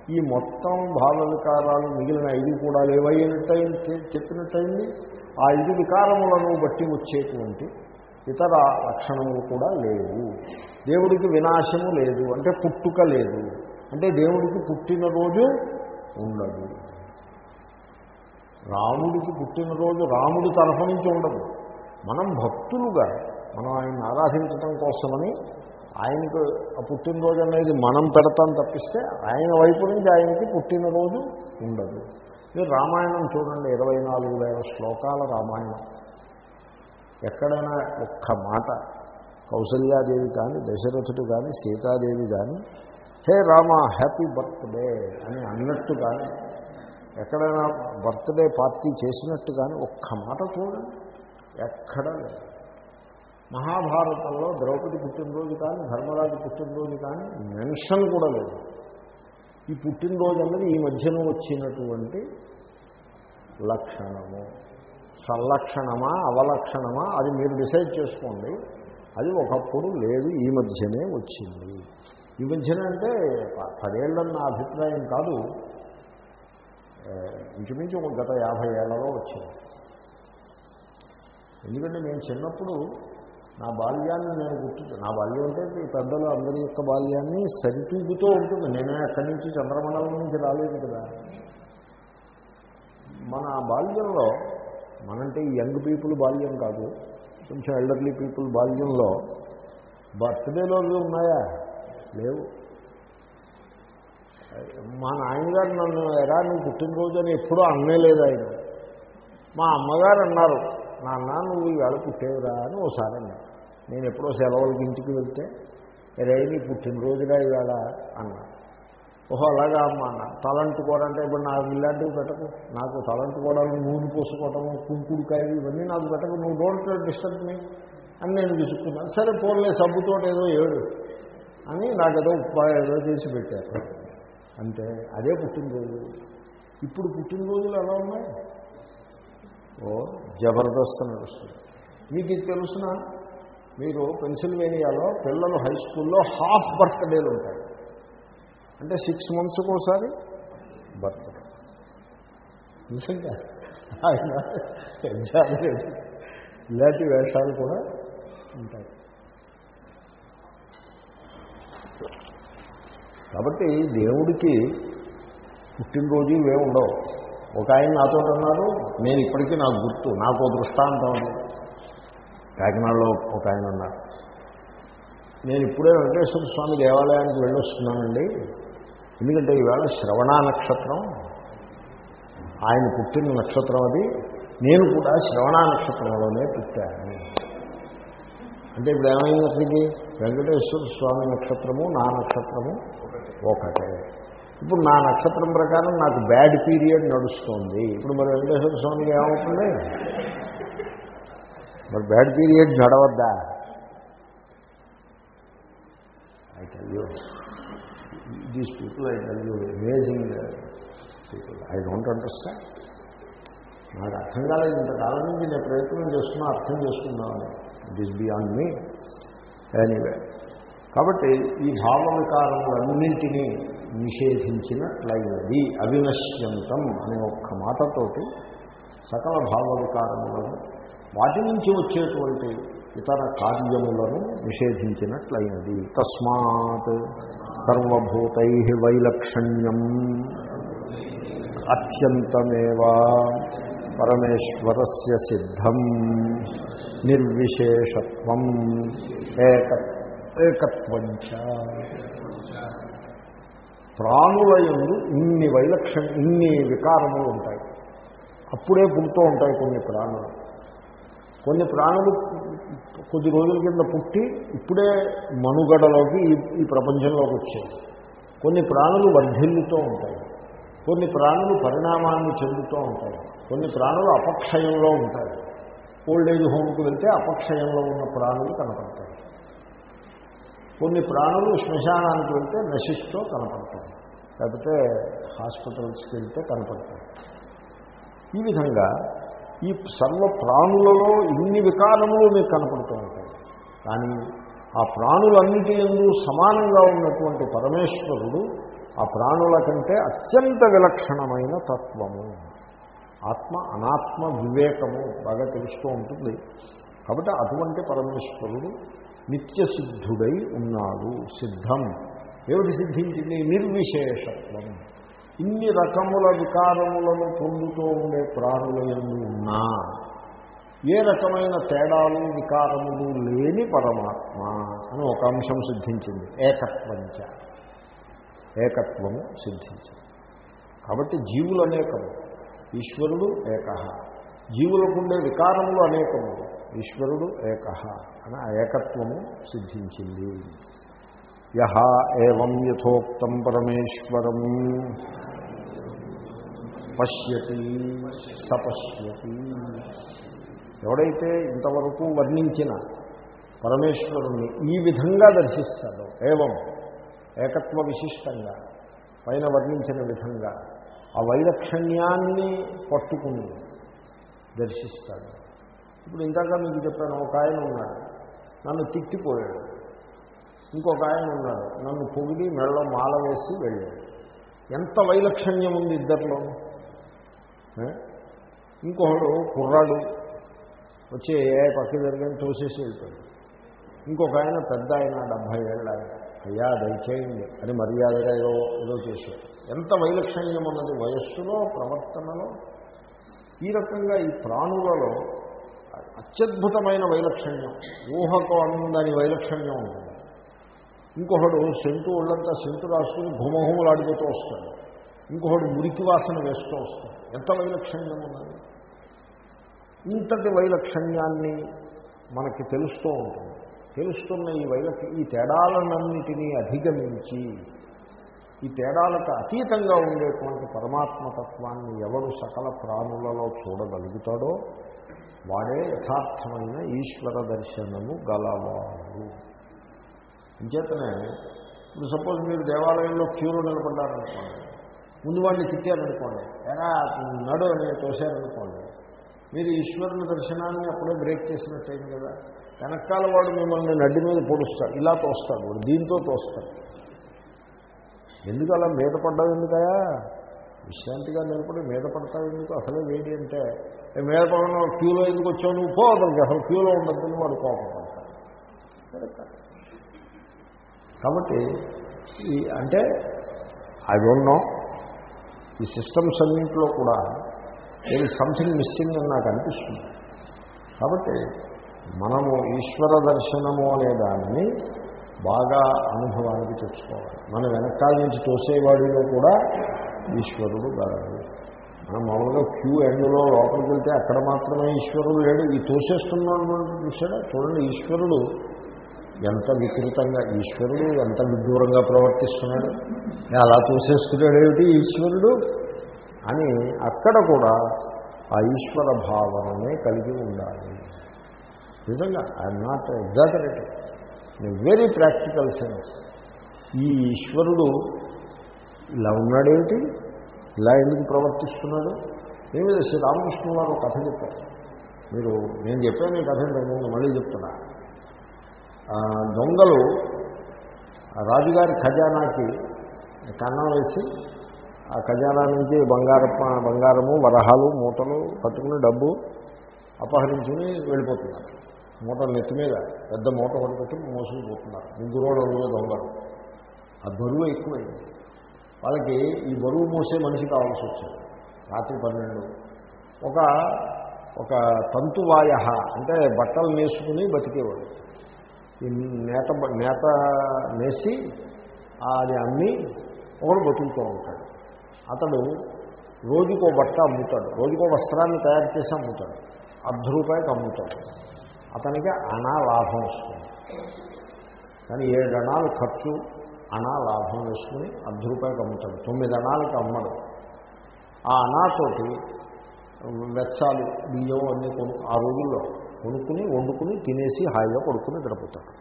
ఈ మొత్తం భావ వికారాలు మిగిలిన ఐదు కూడా లేవైనట్టయింది చెప్పినట్టయింది. ఆ ఐదు వికారములను బట్టి వచ్చేటువంటి ఇతర లక్షణములు కూడా లేవు. దేవుడికి వినాశము లేదు అంటే పుట్టుక లేదు. అంటే దేవుడికి పుట్టినరోజు ఉండదు. రాముడికి పుట్టినరోజు రాముడి తరఫు నుంచి ఉండదు. మనం భక్తులుగా మనం ఆయన్ని ఆరాధించడం కోసమని ఆయనకు ఆ పుట్టినరోజు అనేది మనం పెడతాం తప్పిస్తే ఆయన వైపు నుంచి ఆయనకి పుట్టినరోజు ఉండదు. మీరు రామాయణం చూడండి ఇరవై నాలుగు వేల శ్లోకాల రామాయణం. ఎక్కడైనా ఒక్క మాట కౌసల్యాదేవి కానీ దశరథుడు కానీ సీతాదేవి కానీ హే రామ హ్యాపీ బర్త్డే అని అన్నట్టు కానీ ఎక్కడైనా బర్త్డే పార్టీ చేసినట్టు కానీ ఒక్క మాట చూడండి. ఎక్కడ లేదు. మహాభారతంలో ద్రౌపది పుట్టినరోజు కానీ ధర్మరాజు పుట్టినరోజు కానీ మెన్షన్ కూడా లేదు. ఈ పుట్టినరోజు అన్నది ఈ మధ్యన వచ్చినటువంటి లక్షణము. సంలక్షణమా అవలక్షణమా అది మీరు డిసైడ్ చేసుకోండి. అది ఒకప్పుడు లేదు ఈ మధ్యనే వచ్చింది. ఈ మధ్యన అంటే పదేళ్ళన్న నా అభిప్రాయం కాదు. ఇంచుమించు ఒక గత యాభై ఏళ్ళలో వచ్చింది. ఎందుకంటే నేను చిన్నప్పుడు నా బాల్యాన్ని నేను గుర్తు నా బాల్యం అంటే ఈ పెద్దలు అందరి యొక్క బాల్యాన్ని సరితూగుతూ ఉంటుంది. నేనే అక్కడి నుంచి చంద్రమండలం నుంచి రాలేదు కదా. మన బాల్యంలో మనంటే యంగ్ పీపుల్ బాల్యం కాదు. కొంచెం ఎల్డర్లీ పీపుల్ బాల్యంలో బర్త్డేలో ఉన్నాయా? లేవు. మా నాయనగారు నన్ను ఎరా నువ్వు పుట్టినరోజు అని ఎప్పుడూ అనలేదు ఆయన మా అమ్మగారు అన్నారు నాన్న నువ్వు ఇవాళ పుట్టేవురా అని ఓసారి అన్నారు. నేను ఎప్పుడో సెలవులకి ఇంటికి వెళ్తే రే నీ పుట్టినరోజురా ఇవాళ అన్నారు. ఓహో అలాగా అమ్మ అన్న. తలంటుకోవడంటే ఇప్పుడు నాకు ఇలాంటివి పెట్టకు. నాకు తలంటుకోవడాలు నూనె పోసుకోవటము కుంకుడుకాయ ఇవన్నీ నాకు పెట్టకు. నువ్వు డోంట్ డిస్టర్బ్ మీ అని నేను విసుక్కున్నాను. సరే పోన్లే సబ్బుతో ఏదో ఏడు అని నాకు ఏదో ఏదో చేసి పెట్టారు. అంటే అదే పుట్టినరోజు. ఇప్పుడు పుట్టినరోజులు ఎలా ఉన్నాయి? ఓ జబర్దస్త్ నడుస్తుంది మీకు ఇది తెలుసిన? మీరు పెన్సిల్వేనియాలో పిల్లలు హై స్కూల్లో హాఫ్ బర్త్డేలు ఉంటాయి. అంటే సిక్స్ మంత్స్కి ఒకసారి బర్త్డే. నిజంగా? ఆయన ఇలాంటి వేషాలు కూడా ఉంటాయి. కాబట్టి దేవుడికి పుట్టినరోజు ఇవే ఉండవు. ఒక ఆయన నాతో అన్నారు నేను ఇప్పటికీ నాకు గుర్తు నాకు దృష్టాంతం ఉంది కాకినాడలో ఒక ఆయన ఉన్నారు నేను ఇప్పుడే వెంకటేశ్వర స్వామి దేవాలయానికి వెళ్ళొస్తున్నానండి. ఎందుకంటే ఈవేళ శ్రవణ నక్షత్రం ఆయన పుట్టిన నక్షత్రం అది. నేను కూడా శ్రవణ నక్షత్రంలోనే పుట్టాను. అంటే ఇప్పుడు ఏమైనప్పటికీ వెంకటేశ్వర స్వామి నక్షత్రము నా నక్షత్రము ఒకటే. ఇప్పుడు నా నక్షత్రం ప్రకారం నాకు బ్యాడ్ పీరియడ్ నడుస్తుంది. ఇప్పుడు మరి వెంకటేశ్వర స్వామికి ఏమవుతుంది? మరి bad period నడవద్దా I tell you these people I tell you amazing people I don't understand నాకు అర్థం కాలేదు. ఇంతకాలం నుంచి నేను ప్రయత్నం చేస్తున్నా అర్థం it is beyond me anyway కాబట్టి ఈ భావ వికారములన్నింటినీ నిషేధించినట్లయినది అవినశ్యంతం అనే ఒక్క మాటతోటి సకల భావ వికారములను వాటి నుంచి వచ్చేటువంటి ఇతర కార్యములను నిషేధించినట్లయినది. తస్మాత్ సర్వభూతై వైలక్షణ్యం అత్యంతమేవా పరమేశ్వరస్య సిద్ధం. నిర్విశేషత్వం. ఏక ఏకత్వంచ. ప్రాణుల ఎందు ఇన్ని వైలక్షణ ఇన్ని వికారములు ఉంటాయి. అప్పుడే పుడుతూ ఉంటాయి కొన్ని ప్రాణులు. కొన్ని ప్రాణులు కొద్ది రోజుల కింద పుట్టి ఇప్పుడే మనుగడలోకి ఈ ఈ ప్రపంచంలోకి వచ్చాయి. కొన్ని ప్రాణులు వర్ధిల్లుతూ ఉంటాయి. కొన్ని ప్రాణులు పరిణామాన్ని చెందుతూ ఉంటాయి. కొన్ని ప్రాణులు అపక్షయంలో ఉంటాయి. ఓల్డ్ ఏజ్ హోమ్కి వెళ్తే అపక్షయంలో ఉన్న ప్రాణులు కనపడతాయి. కొన్ని ప్రాణులు శ్మశానానికి వెళ్తే నశిస్తూ కనపడతాయి. లేకపోతే హాస్పిటల్స్కి వెళ్తే కనపడతాయి. ఈ విధంగా ఈ సర్వ ప్రాణులలో ఇన్ని వికారములు మీకు కనపడుతూ ఉంటాయి. కానీ ఆ ప్రాణులన్నిటి ఎందు సమానంగా ఉన్నటువంటి పరమేశ్వరుడు ఆ ప్రాణుల కంటే అత్యంత విలక్షణమైన తత్వము. ఆత్మ అనాత్మ వివేకము బాగా తెలుస్తూ ఉంటుంది. కాబట్టి అటువంటి పరమేశ్వరుడు నిత్యసిద్ధుడై ఉన్నాడు. సిద్ధం. ఏమిటి సిద్ధించింది? నిర్విశేషత్వం. ఇన్ని రకముల వికారములను పొందుతూ ఉండే ప్రాణుల ఉన్నా ఏ రకమైన తేడాలు వికారములు లేని పరమాత్మ అని ఒక అంశం సిద్ధించింది. ఏకత్వంచ. ఏకత్వము సిద్ధించింది. కాబట్టి జీవులు అనేకము ఈశ్వరుడు ఏక. జీవులకుండే వికారములు అనేకము ఈశ్వరుడు ఏక అని ఆ ఏకత్వము సిద్ధించింది. యహ ఏం యథోక్తం పరమేశ్వరం. పశ్యతి సపశ్యతి. ఎవడైతే ఇంతవరకు వర్ణించిన పరమేశ్వరుణ్ణి ఈ విధంగా దర్శిస్తాడో ఏవం? ఏకత్వ విశిష్టంగా పైన వర్ణించిన విధంగా ఆ వైలక్షణ్యాన్ని పట్టుకుని దర్శిస్తాడు. ఇప్పుడు ఇందాక మీకు చెప్పాను ఒక ఆయన ఉన్నాడు నన్ను తిట్టిపోయాడు. ఇంకొక ఆయన ఉన్నాడు నన్ను పొగిడి మెడలో మాల వేసి వెళ్ళాడు. ఎంత వైలక్షణ్యం ఉంది ఇద్దరిలో? ఇంకొకడు కుర్రాడు వచ్చి ఏ పక్క జరిగిన తోసేసి వెళ్తాడు ఇంకొక ఆయన పెద్ద ఆయన డెబ్భై ఏళ్ళ అయ్యా దయచేయండి అని మర్యాదగా ఏదో ఏదో చేశారు. ఎంత వైలక్షణ్యం ఉన్నది? వయస్సులో ప్రవర్తనలో? ఈ రకంగా ఈ ప్రాణులలో అత్యద్భుతమైన వైలక్షణ్యం. ఊహకు అందని వైలక్షణ్యం ఉంటుంది. ఇంకొకడు సెంటు ఒళ్ళంతా సెంటు రాసుకుని ఘుమఘుమలాడిపోతూ వస్తాడు. ఇంకొకడు మురికి వాసన వేస్తూ వస్తాడు. ఎంత వైలక్షణ్యం ఉన్నది? ఇంతటి వైలక్షణ్యాన్ని మనకి తెలుస్తూ ఉంటుంది. తెలుస్తున్న ఈ వైలక్ష ఈ తేడాలన్నింటినీ అధిగమించి ఈ తేడాలకు అతీతంగా ఉండేటువంటి పరమాత్మతత్వాన్ని ఎవరు సకల ప్రాణులలో చూడగలుగుతాడో వాడే యథార్థమైన ఈశ్వర దర్శనము గలవాడు. అంచేతనే ఇప్పుడు సపోజ్ మీరు దేవాలయంలో క్యూలో నిలబడ్డారనుకోండి ముందు వాడిని తిట్టారనుకోండి ఎలా నడు అని తోశారనుకోండి మీరు ఈశ్వరుని దర్శనాన్ని అప్పుడే బ్రేక్ చేసినట్టయింది కదా. వెనకాల వాడు మిమ్మల్ని నడ్డి మీద పొడుస్తాడు ఇలా తోస్తాడు వాడు దీంతో తోస్తాడు. ఎందుకు అలా మీద పడ్డావు ఎందుకయా విశ్రాంతిగా నిలబడి మీద పడతావు ఎందుకు? అసలే వేడి అంటే మీద పడిన క్యూలో ఎందుకు వచ్చావు? నువ్వు పోవడానికి అసలు క్యూలో ఉండద్దని వాడు కోపడతాడు కాబట్టి ఈ అంటే ఐ డోంట్ నో ఈ సిస్టమ్స్ అన్నింటిలో కూడా దేర్ ఇస్ సంథింగ్ మిస్సింగ్ అని నాకు అనిపిస్తుంది. కాబట్టి మనము ఈశ్వర దర్శనము అనే దానిని బాగా అనుభవానికి తెచ్చుకోవాలి. మన వెనకాల నుంచి తోసేవాడిలో కూడా ఈశ్వరుడు గలడు మనం మామూలుగా క్యూ ఎండ్లో లోపలికి వెళ్తే అక్కడ మాత్రమే ఈశ్వరుడు లేడు. ఈ తోసేస్తున్నాడు చూసాడా చూడండి ఈశ్వరుడు ఎంత వికృతంగా ఈశ్వరుడు ఎంత విదూరంగా ప్రవర్తిస్తున్నాడు. అలా తోసేస్తున్నాడు ఏమిటి ఈశ్వరుడు? అని అక్కడ కూడా ఆ ఈశ్వర భావననే కలిగి ఉండాలి. నిజంగా I'm not exaggerating in very practical sense ఈ ఈశ్వరుడు ఇలా ఉన్నాడేమిటి ఇలా ఎందుకు ప్రవర్తిస్తున్నాడు? ఏమి శ్రీ రామకృష్ణ వారు కథ చెప్పారు. మీరు నేను చెప్పాను ఈ కథ ఇంతకుముందు మళ్ళీ చెప్తున్నా. దొంగలు రాజుగారి ఖజానాకి కన్నం వేసి ఆ ఖజానా నుంచి బంగార బంగారము వరహాలు మూటలు పట్టుకుని డబ్బు అపహరించుకుని వెళ్ళిపోతున్నారు. మూట నెత్తి మీద పెద్ద మూట పట్టుకొచ్చి మోసుకుపోతున్నారు ముగ్గురు నలుగురు దొంగలు. ఆ బరువు ఎక్కువైంది. వాళ్ళకి ఈ బరువు మోసే మనిషి కావాల్సి వచ్చింది. రాత్రి పన్నెండు. ఒక ఒక తంతువాయ అంటే బట్టలు నేసుకుని బతికేవాడు. ఈ నేత నేత నేసి అది అమ్మి ఒకడు బతుకుతూ ఉంటాడు. అతడు రోజుకో బట్ట అమ్ముతాడు. రోజుకో వస్త్రాన్ని తయారు చేసి అమ్ముతాడు. అర్ధ రూపాయికి అమ్ముతాడు. అతనికి అనా లాభం వస్తుంది. కానీ ఏడు అణాలు ఖర్చు అనా లాభం వేసుకుని అర్ధ రూపాయలకు అమ్ముతాడు. తొమ్మిది అణాలకి అమ్మడు. ఆ అనాతోటి వెచ్చాలు బియ్యం అన్నీ కొను ఆ రోజుల్లో కొనుక్కుని వండుకుని తినేసి హాయిగా పడుకుని నిద్రపోతాడు.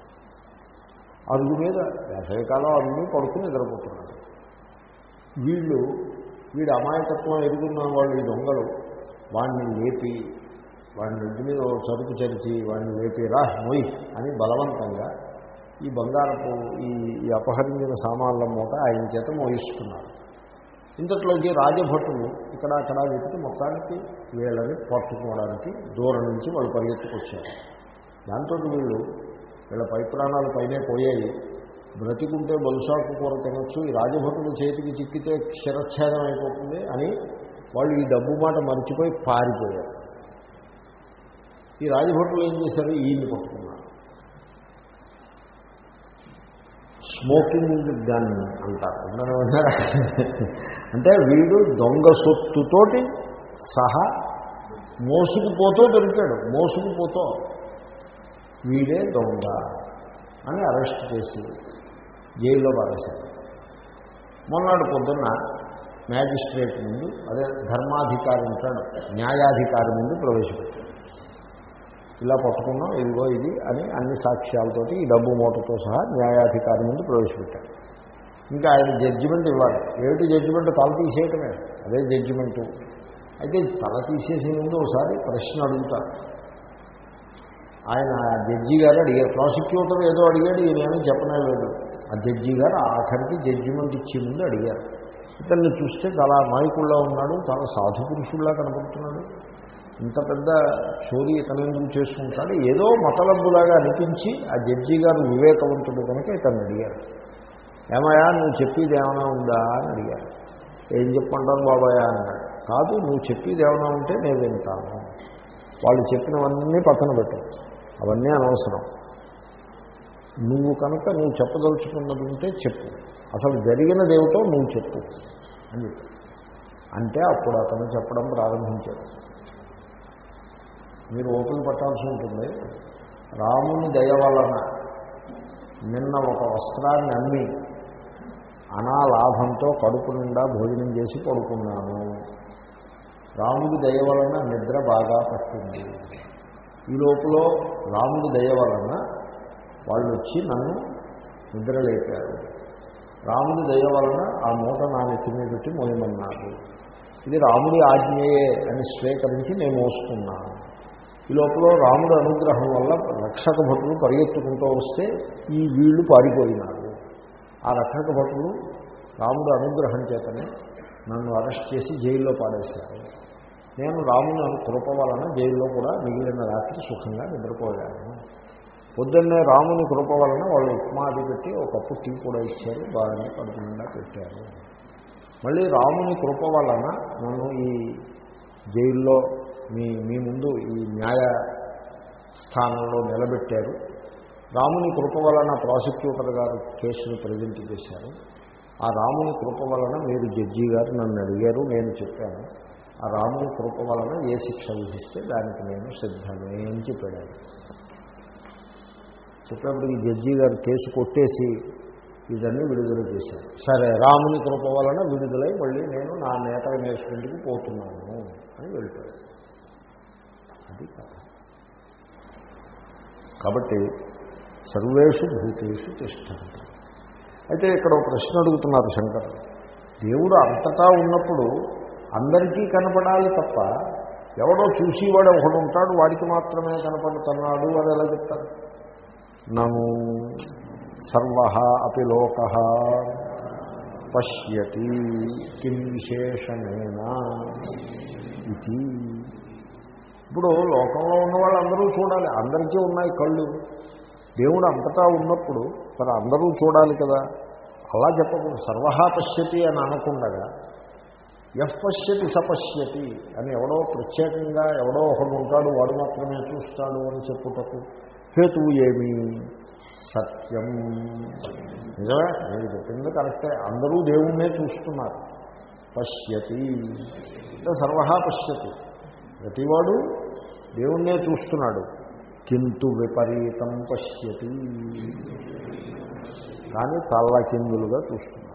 అరుగు మీద వేసవికాలం అరుగు పడుకుని నిద్రపోతున్నాడు వీళ్ళు వీడు అమాయకత్వం ఎదుగున్న వాళ్ళు ఈ దొంగలు వాడిని లేపి వాడిని నెడ్డి మీద ఓ చరిచి వాడిని లేపి రా మొయ్ అని బలవంతంగా ఈ బంగారపు ఈ ఈ అపహరించిన సామాన్ల మూట ఆయన చేత మోయిస్తున్నారు. ఇంతట్లోకి రాజభటులు ఇక్కడ అక్కడ వెతికి మొత్తానికి వీళ్ళని పట్టుకోవడానికి దూరం నుంచి వాళ్ళు పరిగెత్తుకొచ్చారు. దాంతో వీళ్ళు వీళ్ళ పై ప్రాణాలు పైనే పోయాయి. బ్రతికుంటే బలుసాకు కూర తినొచ్చు ఈ రాజభటుల చేతికి చిక్కితే శిరచ్ఛేదం అయిపోతుంది అని వాళ్ళు ఈ డబ్బు మాట మర్చిపోయి పారిపోయారు. ఈ రాజభటులు ఏం చేశారు? ఈయన్ని పట్టుకున్నారు. స్మోకింగ్ గన్ అంటారు. అంటే వీడు దొంగ సొత్తుతోటి సహా మోసుకుపోతూ దొరికాడు. మోసుకుపోతూ వీడే దొంగ అని అరెస్ట్ చేసి జైల్లో పారేశాడు. మొన్నటి పొద్దున్న మ్యాజిస్ట్రేట్ ముందు అదే ధర్మాధికారి ఉంటాడు న్యాయాధికారి ముందు ప్రవేశపెట్టాడు. ఇలా పట్టుకున్నాం ఇదిగో ఇది అని అన్ని సాక్ష్యాలతోటి ఈ డబ్బు మూటతో సహా న్యాయాధికారి ముందు ప్రవేశపెట్టాడు. ఇంకా ఆయన జడ్జిమెంట్ ఇవ్వాలి. ఏమిటి జడ్జిమెంట్ తల తీసేయటమే. అదే జడ్జిమెంటు అయితే తల తీసేసే ముందు ఒకసారి ప్రశ్న అడుగుతారు. ఆయన జడ్జి గారు అడిగారు ప్రాసిక్యూటర్ ఏదో అడిగాడు ఈయనేమో చెప్పనే లేదు. ఆ జడ్జి గారు ఆఖరికి జడ్జిమెంట్ ఇచ్చే ముందు అడిగారు. ఇతన్ని చూస్తే చాలా మాయకుల్లా ఉన్నాడు చాలా సాధు పురుషుల్లా కనపడుతున్నాడు. ఇంత పెద్ద చోరీ ఇతను ఎందుకు చేసుకుంటాడు? ఏదో మతలబ్బులాగా అనిపించి ఆ జడ్జి గారు వివేకవంతుడు కనుక ఇతను అడిగారు. ఏమయ్యా నువ్వు చెప్పేది ఏమైనా ఉందా అని అడిగారు. ఏం చెప్పంటాను బాబాయ్ అన్నాడు. కాదు నువ్వు చెప్పేది ఏమైనా ఉంటే నేను వింటాను. వాళ్ళు చెప్పినవన్నీ పక్కన పెట్టు. అవన్నీ అనవసరం. నువ్వు కనుక నువ్వు చెప్పదలుచుకున్నది ఉంటే చెప్పు. అసలు జరిగిన దేవుతో నువ్వు చెప్పు అని అంటే అప్పుడు అతను చెప్పడం ప్రారంభించాడు. మీరు ఓపిక పట్టాల్సి ఉంటుంది. రాముని దయ వలన నిన్న ఒక వస్త్రాన్ని అమ్మి అనాలాభంతో కడుపు నిండా భోజనం చేసి పడుకున్నాను. రాముడి దయ వలన నిద్ర బాగా పట్టింది. ఈ లోపల రాముడి దయ వలన వాళ్ళు వచ్చి నన్ను నిద్రలేపారు. రాముడి దయ వలన ఆ మూట నా నెత్తి మీద పెట్టి మోయమన్నారు. ఇది రాముడి ఆజ్ఞయే అని స్వీకరించి నేను మోసుకున్నాను ఈ లోపల రాముడు అనుగ్రహం వల్ల రక్షక భటులు పరిగెత్తుకుంటూ వస్తే ఈ వీళ్ళు పారిపోయినారు. ఆ రక్షక భటులు రాముడు అనుగ్రహం చేతనే నన్ను అరెస్ట్ చేసి జైల్లో పాడేశారు నేను రాముని కృప వలన జైల్లో కూడా మిగిలిన రాత్రి సుఖంగా నిద్రపోయాను. పొద్దున్నే రాముని కృప వలన వాళ్ళు ఉప్మా పెట్టి ఒక టీ కూడా ఇచ్చారు బాగానే కడుపు పెట్టారు. మళ్ళీ రాముని కృప వలన నన్ను ఈ జైల్లో మీ మీ ముందు ఈ న్యాయ స్థానంలో నిలబెట్టారు. రాముని కృప వలన ప్రాసిక్యూటర్ గారు కేసును ప్రజెంట్ చేశారు. ఆ రాముని కృప వలన మీరు జడ్జి గారు నన్ను అడిగారు నేను చెప్పాను. ఆ రాముని కృప వలన ఏ శిక్ష విధిస్తే దానికి నేను సిద్ధమే అని చెప్పాడు. చెప్పినప్పుడు ఈ జడ్జి గారు కేసు కొట్టేసి ఇదన్నీ విడుదల చేశారు. సరే రాముని కృప వలన విడుదలై మళ్ళీ నేను నా నేత నేర్చుకుంటుకు పోతున్నాను అని వెళ్ళిపోయాడు అది కథ. కాబట్టి సర్వేషు భూతేషు తిష్టండి అయితే ఇక్కడ ఒక ప్రశ్న అడుగుతున్నారు శంకర్. దేవుడు అంతటా ఉన్నప్పుడు అందరికీ కనపడాలి తప్ప ఎవడో చూసేవాడు ఒకడు ఉంటాడు వాడికి మాత్రమే కనపడుతున్నాడు అని ఎలా చెప్తారు? నను సర్వ అపి లోక పశ్యతి కిం విశేషణేనా ఇది ఇప్పుడు లోకంలో ఉన్న వాళ్ళందరూ చూడాలి. అందరికీ ఉన్నాయి కళ్ళు. దేవుడు అంతటా ఉన్నప్పుడు మరి అందరూ చూడాలి కదా. అలా చెప్పకూడదు. సర్వహా పశ్యతి అని అనకుండగా ఎఫ్ పశ్యతి సపశ్యతి అని ఎవడో ప్రత్యేకంగా ఎవడో ఒకడు ఉంటాడు వాడు మాత్రమే చూస్తాడు అని చెప్పుటకు హేతువు ఏమి? సత్యం. నిజమే? నేను చెప్పింది కరెక్టే. అందరూ దేవుణ్ణే చూస్తున్నారు. పశ్యతి. అంటే సర్వహా పశ్యతి. ప్రతివాడు దేవుణ్ణే చూస్తున్నాడు. కింతు విపరీతం పశ్యతి. కానీ తల్లకిందులుగా చూస్తున్నాడు.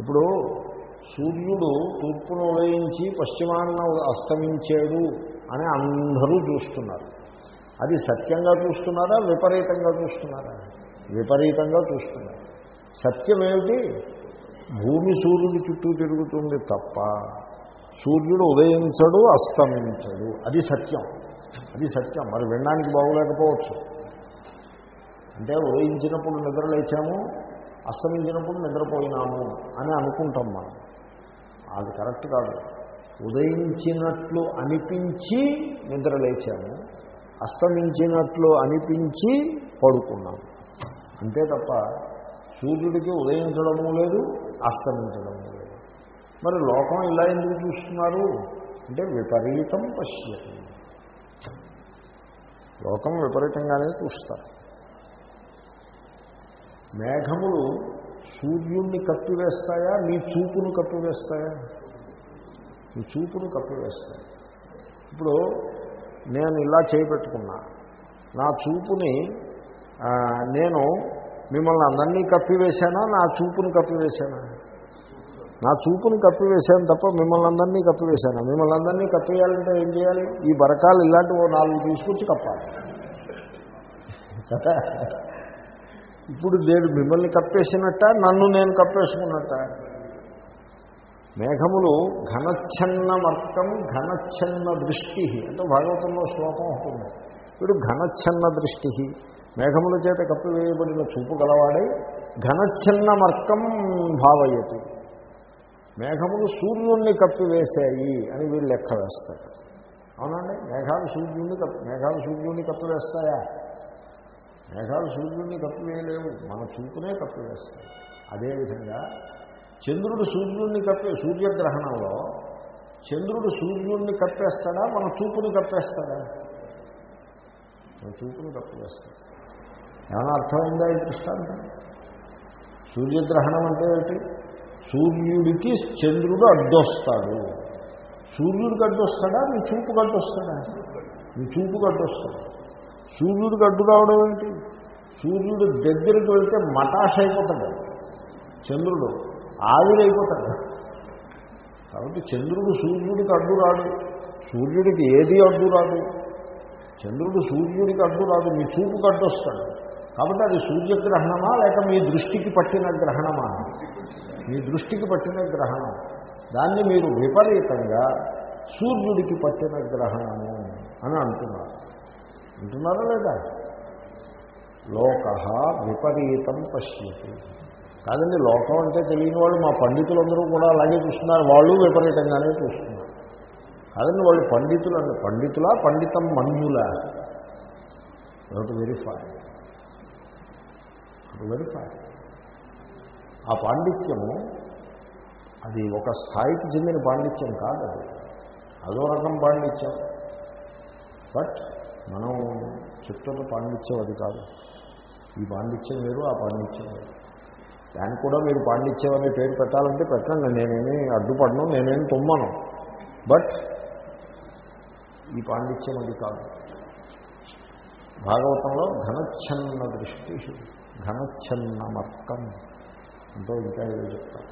ఇప్పుడు సూర్యుడు తూర్పును ఉదయించి పశ్చిమాన్న అస్తమించాడు అని అందరూ చూస్తున్నారు. అది సత్యంగా చూస్తున్నారా విపరీతంగా చూస్తున్నారా? విపరీతంగా చూస్తున్నారు. సత్యం ఏమిటి? భూమి సూర్యుడి చుట్టూ తిరుగుతుంది తప్ప సూర్యుడు ఉదయించడు అస్తమించడు. అది సత్యం. అది సత్యం. మరి వినడానికి బాగోలేకపోవచ్చు. అంటే ఉదయించినప్పుడు నిద్ర లేచాము అస్తమించినప్పుడు నిద్రపోయినాము అని అనుకుంటాం మనం. అది కరెక్ట్ కాదు. ఉదయించినట్లు అనిపించి నిద్ర లేచాము అస్తమించినట్లు అనిపించి పడుకున్నాము అంతే తప్ప సూర్యుడికి ఉదయించడము లేదు అస్తమించడము లేదు మరి లోకం ఇలా ఎందుకు చూస్తున్నారు? అంటే విపరీతం పశ్యతి. లోకం విపరీతంగానే చూస్తారు. మేఘములు సూర్యుణ్ణి కప్పివేస్తాయా? నీ చూపును కప్పివేస్తాయా? నీ చూపును కప్పివేస్తాయి? ఇప్పుడు నేను ఇలా చేపెట్టుకున్నా. నా చూపుని నేను మిమ్మల్ని అందరినీ కప్పివేశానా? నా చూపును కప్పివేశానా? నా చూపుని కప్పివేశాను తప్ప మిమ్మల్ని అందరినీ కప్పివేశాను? మిమ్మల్ని అందరినీ కప్పివేయాలంటే ఏం చేయాలి? ఈ బరకాలు ఇలాంటి ఓ నాలుగు తీసుకొచ్చి కప్పాలి. ఇప్పుడు నేను మిమ్మల్ని కప్పేసినట్ట? నన్ను నేను కప్పేసుకున్నట్ట? మేఘములు ఘనచ్ఛన్నమర్థం ఘనచ్ఛన్న దృష్టి. అంటే భాగవతంలో శ్లోకం ఉంటుంది. వీడు ఘనచ్ఛన్న దృష్టి. మేఘముల చేత కప్పివేయబడిన చూపు గలవాడై ఘనచ్ఛన్నమర్కం భావయతి. మేఘములు సూర్యుణ్ణి కప్పివేశాయి అని వీళ్ళు లెక్క వేస్తారు. అవునండి మేఘాలు సూర్యుడిని కప్పి మేఘాలు సూర్యుడిని కప్పివేస్తాయా? మేఘాలు సూర్యుడిని కప్పివేయలేవు మన చూపునే కప్పివేస్తాయి. అదేవిధంగా చంద్రుడు సూర్యుడిని కప్పి సూర్యగ్రహణంలో చంద్రుడు సూర్యుడిని కప్పేస్తాడా? మన చూపుని కప్పేస్తాడా? మన చూపుని కప్పివేస్తాడు. ఏమైనా అర్థమైందా ఈ దృష్టాంతం? సూర్యగ్రహణం అంటే ఏమిటి? సూర్యుడికి చంద్రుడు అడ్డొస్తాడు. సూర్యుడికి అడ్డొస్తాడా? నీ చూపు గడ్డొస్తాడా నీ చూపు గడ్డొస్తాడు సూర్యుడికి అడ్డు రావడం ఏంటి? సూర్యుడు దగ్గరికి వెళ్తే మటాష్ అయిపోతాడు. చంద్రుడు ఆవిరైపోతాడు కాబట్టి చంద్రుడు సూర్యుడికి అడ్డు రాడు. సూర్యుడికి ఏది అడ్డు రాదు? చంద్రుడు సూర్యుడికి అడ్డు రాదు. మీ చూపుకి అడ్డు వస్తాడు కాబట్టి అది సూర్యగ్రహణమా లేక మీ దృష్టికి పట్టిన గ్రహణమా? మీ దృష్టికి పట్టిన గ్రహణం. దాన్ని మీరు విపరీతంగా సూర్యుడికి పట్టిన గ్రహణము అని అంటున్నారు. అంటున్నారా లేదా? లోక విపరీతం పశ్యతి. కాదండి లోకం అంటే తెలియని వాళ్ళు మా పండితులందరూ కూడా అలాగే చూస్తున్నారు. వాళ్ళు విపరీతంగానే చూస్తున్నారు. కాదండి వాళ్ళు పండితులు అంటే పండితులా పండితం మన్యులా? టు వెరిఫై టు వెరిఫై ఆ పాండిత్యము అది ఒక స్థాయికి చెందిన పాండిత్యం కాదు అది. అదో రకం పాండిత్యం. బట్ మనం చెప్తున్న పాండిత్యం అది కాదు. ఈ పాండిత్యం వేరు ఆ పాండిత్యం వేరు. దానికి కూడా మీరు పాండిత్యం అనే పేరు పెట్టాలంటే పెట్టండి. నేనేమి అడ్డుపడను నేనేమి తుమ్మను. బట్ ఈ పాండిత్యం అది కాదు. భాగవతంలో ఘనచ్ఛన్న దృష్టి ఘనచ్ఛన్నమర్కం అంటే ఇంకా ఏదో చెప్తారు.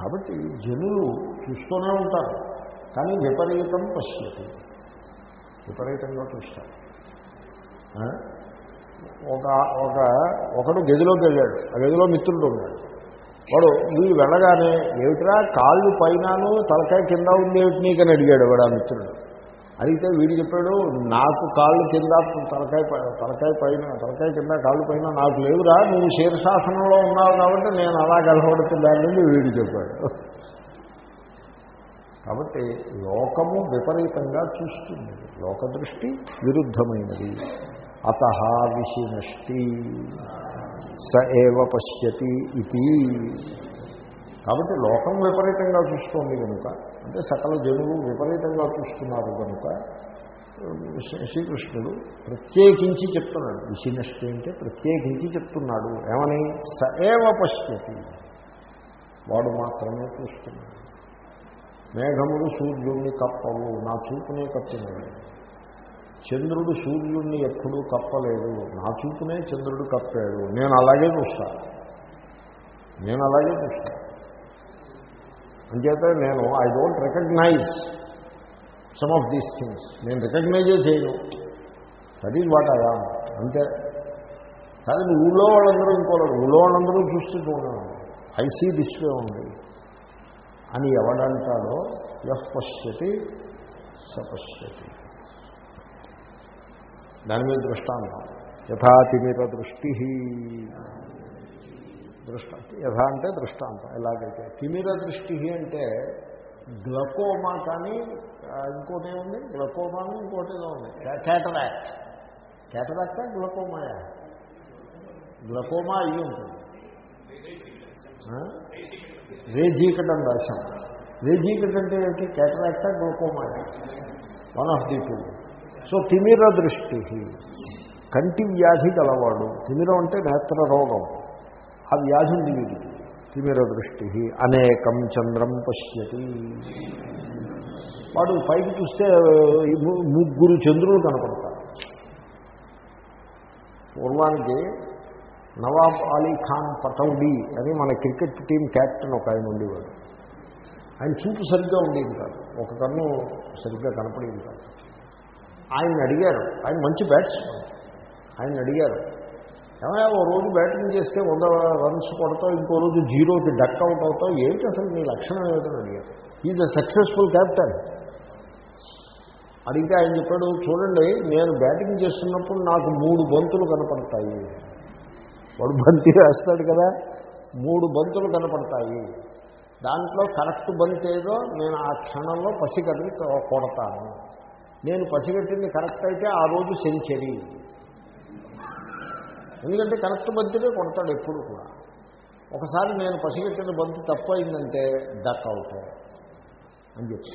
కాబట్టి జనులు చూస్తూనే ఉంటారు కానీ విపరీతం పశ్యతి. విపరీతంగా చూస్తారు. ఒక ఒక ఒకడు గదిలోకి వెళ్ళాడు ఆ గదిలో మిత్రుడు ఉన్నాడు. వాడు వీళ్ళు వెళ్ళగానే ఏమిట్రా కాళ్ళు పైనను తలకాయ కింద ఉంది ఏమిటి నీకని అడిగాడు వాడు ఆ మిత్రుడు. అడిగితే వీడు చెప్పాడు నాకు కాళ్ళు కింద తలకాయ తలకాయ పైన తలకాయ కింద కాళ్ళు పైన నాకు లేవురా నువ్వు శీర్షాసనంలో ఉన్నావు కాబట్టి నేను అలా కలవడుతుందని వీడు చెప్పాడు. కాబట్టి లోకము విపరీతంగా చూస్తుంది. లోక దృష్టి విరుద్ధమైనది. అత విషినష్టి స ఏవ పశ్యతి ఇది. కాబట్టి లోకం విపరీతంగా చూస్తోంది కనుక అంటే సకల జనులు విపరీతంగా చూస్తున్నారు కనుక శ్రీకృష్ణుడు ప్రత్యేకించి చెప్తున్నాడు. విషినష్టి అంటే ప్రత్యేకించి చెప్తున్నాడు. ఏమని? స ఏవ పశ్యతి. వాడు మాత్రమే చూస్తున్నాడు. మేఘములు సూర్యుడిని కప్పవు. నా చూపునే కప్పినాడు చంద్రుడు సూర్యుడిని ఎప్పుడూ కప్పలేదు. నా చూపునే చంద్రుడు కప్పాడు. నేను అలాగే చూస్తాను నేను అలాగే చూస్తాను అంచేత నేను I don't recognise some of these things నేను రికగ్నైజే చేయను. దట్ ఈజ్ వాట్ అయా అంతే. కానీ ఊళ్ళో వాళ్ళందరూ ఇంకోలేదు ఊళ్ళో వాళ్ళందరూ చూస్తూ చూడడం. ఐ సీ ఉంది అని ఎవడంటాడో యః పశ్యతి సపశ్యతి. దాని మీద దృష్టాంతం. యథాతిమిర దృష్టి. దృష్ట యథా అంటే దృష్టాంతం. ఎలాగైతే తిమిర దృష్టి అంటే గ్లకోమా కానీ ఇంకోటి ఏముంది? గ్లకోమా అని ఇంకోటి ఏదో ఉంది. క్యాటరాక్ట్ క్యాటరాక్టా గ్లకోమాయా గ్లకోమా అయ్యి ఉంటుంది. ఆ? రేజీకట్ అని రాశాం. రేజీకట్ అంటే ఏంటి? క్యాటరాక్టా గ్లకోమాయా one of the two. So తిమిర దృష్టి కంటి వ్యాధి గలవాడు. తిమిరం అంటే నేత్ర రోగం. ఆ వ్యాధి ఉంది వీడికి. తిమిర దృష్టి అనేకం చంద్రం పశ్యతి. వాడు పైకి చూస్తే ముగ్గురు చంద్రులు కనపడతారు. పూర్వానికి నవాబ్ అలీ ఖాన్ పటౌడీ అని మన క్రికెట్ టీం క్యాప్టెన్ ఒక ఆయన ఉండేవాడు. ఆయన చూపు సరిగ్గా ఉండేది కాదు. ఒక కన్ను సరిగ్గా కనపడేది కాదు. ఆయన అడిగారు. ఆయన మంచి బ్యాట్స్మెన్ ఆయన అడిగారు. ఏమైనా ఓ రోజు బ్యాటింగ్ చేస్తే వంద రన్స్ కొడతావు ఇంకో రోజు జీరోకి డక్ అవుట్ అవుతావు ఏమిటి అసలు నీ లక్షణం ఏమిటని అడిగారు. ఈజ్ అ సక్సెస్ఫుల్ క్యాప్టెన్ అడిగితే ఆయన చెప్పాడు చూడండి నేను బ్యాటింగ్ చేస్తున్నప్పుడు నాకు మూడు బంతులు కనపడతాయి. వాడు బంతి వేస్తాడు కదా మూడు బంతులు కనపడతాయి. దాంట్లో కరెక్ట్ బంతి ఏదో నేను ఆ క్షణంలో పసిగట్టి కొడతాను. నేను పసిగట్టింది కరెక్ట్ అయితే ఆ రోజు సెంచరీ. ఎందుకంటే కరెక్ట్ బంతినే కొడతాడు ఎప్పుడు కూడా. ఒకసారి నేను పసిగట్టిన బంతి తప్పు అయిందంటే డక్ అవుతా అని చెప్పి.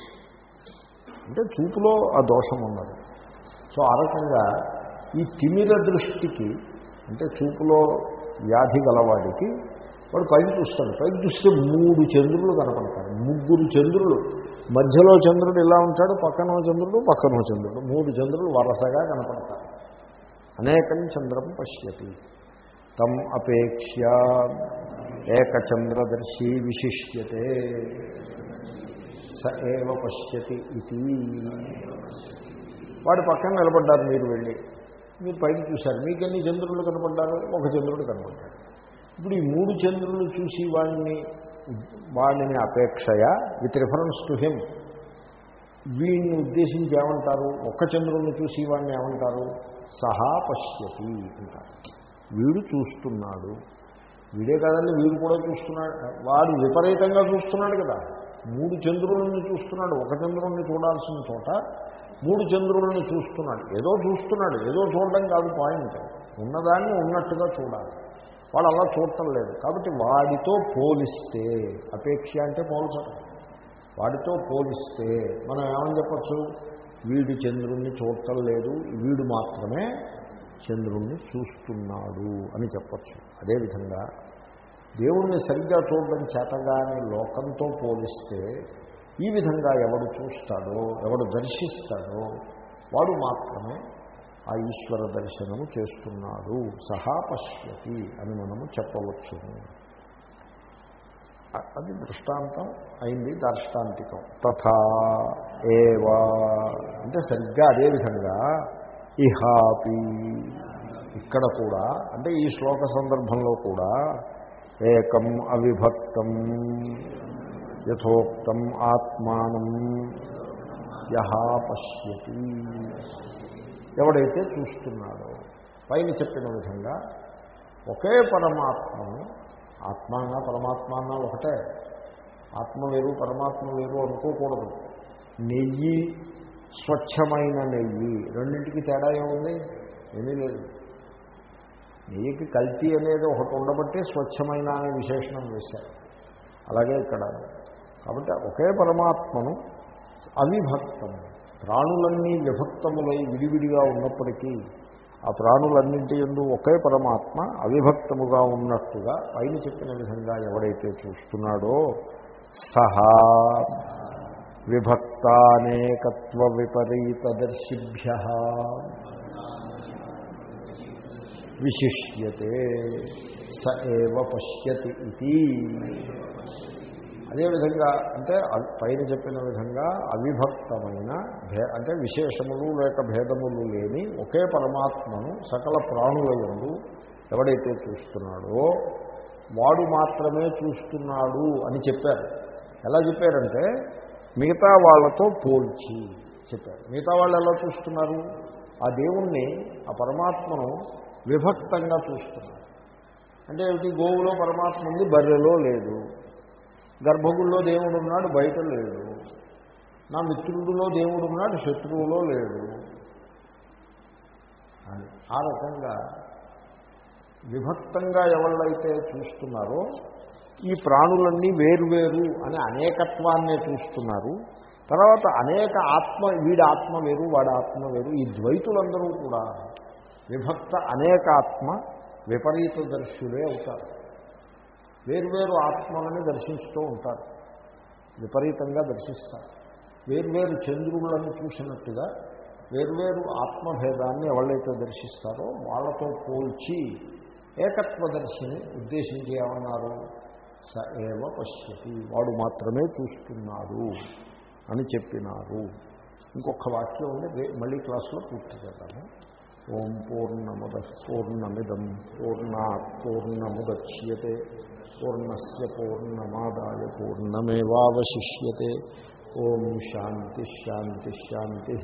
అంటే చూపులో ఆ దోషం ఉన్నది. సో ఆ రకంగా ఈ తిమిర దృష్టికి అంటే చూపులో వ్యాధి గలవాడికి వాడు పైకి చూస్తాడు. పైకి చూస్తే మూడు చంద్రులు కనపడతారు. ముగ్గురు చంద్రులు. మధ్యలో చంద్రుడు ఇలా ఉంటాడు పక్కనో చంద్రుడు పక్కనో చంద్రుడు. మూడు చంద్రులు వరసగా కనపడతారు. అనేకం చంద్రం పశ్యతి. తం అపేక్ష ఏకచంద్రదర్శి విశిష్యతే స ఏవ పశ్యతి ఇది. వాడి పక్కన నిలబడ్డారు మీరు వెళ్ళి. మీరు పైకి చూశారు. మీకెన్ని చంద్రులు కనపడ్డారు? ఒక చంద్రుడు కనపడ్డాడు. ఇప్పుడు ఈ మూడు చంద్రులు చూసి వాడిని వాడిని అపేక్షయ? With reference to him. వీడిని ఉద్దేశించి ఏమంటారు? ఒక్క చంద్రుడిని చూసి వాడిని ఏమంటారు? సహా పశ్యతి అంటారు. వీడు చూస్తున్నాడు. వీడే కదండి వీడు కూడా చూస్తున్నాడు. వాడు విపరీతంగా చూస్తున్నాడు కదా. మూడు చంద్రులను చూస్తున్నాడు. ఒక చంద్రుణ్ణి చూడాల్సిన చోట మూడు చంద్రులను చూస్తున్నాడు. ఏదో చూస్తున్నాడు. ఏదో చూడడం కాదు పాయింట్ ఉన్నదాన్ని ఉన్నట్టుగా చూడాలి. వాడు అలా చూడటం లేదు. కాబట్టి వాడితో పోలిస్తే అపేక్ష అంటే పోల్చడం. వాడితో పోలిస్తే మనం ఏమని చెప్పచ్చు? వీడు చంద్రుణ్ణి చూడటం లేదు వీడు మాత్రమే చంద్రుణ్ణి చూస్తున్నాడు అని చెప్పచ్చు. అదేవిధంగా దేవుణ్ణి సరిగ్గా చూడడం చేతగాని లోకంతో పోలిస్తే ఈ విధంగా ఎవడు చూస్తాడో ఎవడు దర్శిస్తాడో వాడు మాత్రమే ఆ ఈశ్వర దర్శనము చేస్తున్నాడు. సహా పశ్యతి అని మనము చెప్పవచ్చు. అది దృష్టాంతం అయింది దార్ష్టాంతికం. తథా ఏవా? అంటే సరిగ్గా అదేవిధంగా ఇహాపి. ఇక్కడ కూడా అంటే ఈ శ్లోక సందర్భంలో కూడా ఏకం అవిభక్తం యథోక్తం ఆత్మానం యహా పశ్యతి. ఎవడైతే చూస్తున్నాడో పైన చెప్పిన విధంగా ఒకే పరమాత్మను ఆత్మాన పరమాత్మాన ఒకటే. ఆత్మ వేరు పరమాత్మ వేరు అనుకోకూడదు. నెయ్యి స్వచ్ఛమైన నెయ్యి. రెండింటికి తేడా ఏముంది? ఏమీ లేదు. నెయ్యికి కల్తీ అనేది ఒకటి ఉండబట్టి స్వచ్ఛమైన అనే విశేషణం వేశారు. అలాగే ఇక్కడ. కాబట్టి ఒకే పరమాత్మను అవిభక్తం. ప్రాణులన్నీ విభక్తములై విడివిడిగా ఉన్నప్పటికీ ఆ ప్రాణులన్నింటి ఎందు ఒకే పరమాత్మ అవిభక్తముగా ఉన్నట్టుగా పైన చెప్పిన విధంగా ఎవడైతే చూస్తున్నాడో సహా విభక్తానేకత్వ విపరీతదర్శిభ్య విశిష్యతే స ఏవ పశ్యతి ఇది. అదేవిధంగా అంటే అ- పైన చెప్పిన విధంగా అవిభక్తమైన భే అంటే విశేషములు లేక భేదములు లేని ఒకే పరమాత్మను సకల ప్రాణుల ఎందు ఎవడైతే చూస్తున్నాడో వాడు మాత్రమే చూస్తున్నాడు అని చెప్పారు. ఎలా చెప్పారంటే మిగతా వాళ్ళతో పోల్చి చెప్పారు. మిగతా వాళ్ళు ఎలా చూస్తున్నారు? ఆ దేవుణ్ణి ఆ పరమాత్మను విభక్తంగా చూస్తున్నారు. అంటే ఏమిటి? గోవులో పరమాత్మ ఉంది బర్రెలో లేదు. గర్భగుడిలో దేవుడు ఉన్నాడు బయట లేడు నా మిత్రుడిలో దేవుడు ఉన్నాడు శత్రువులో లేడు అని ఆ రకంగా విభక్తంగా ఎవళ్ళైతే చూస్తున్నారో ఈ ప్రాణులన్నీ వేరువేరు అనే అనేకత్వాన్నే చూస్తున్నారు. తర్వాత అనేక ఆత్మ వీడి ఆత్మ వేరు వాడి ఆత్మ వేరు ఈ ద్వైతులందరూ కూడా విభక్త అనేకాత్మ విపరీత దర్శులే అవుతారు వేర్వేరు ఆత్మలని దర్శిస్తూ ఉంటారు. విపరీతంగా దర్శిస్తారు. వేర్వేరు చంద్రులను చూసినట్టుగా వేర్వేరు ఆత్మభేదాన్ని ఎవరైతే దర్శిస్తారో వాళ్ళతో పోల్చి ఏకత్వదర్శిని ఉద్దేశించి ఏమన్నారు స ఏవ పశ్యతి. వాడు మాత్రమే చూస్తున్నాడు అని చెప్పినారు. ఇంకొక వాక్యం ఉంది మళ్ళీ క్లాస్లో పూర్తి చేద్దాము. ఓం పూర్ణముద పూర్ణమిదం పూర్ణా పూర్ణముద్యతే. పూర్ణస్ పూర్ణమాదాయ పూర్ణమేవాశిష్యతే ఓం శాంతి శాంతి శాంతి.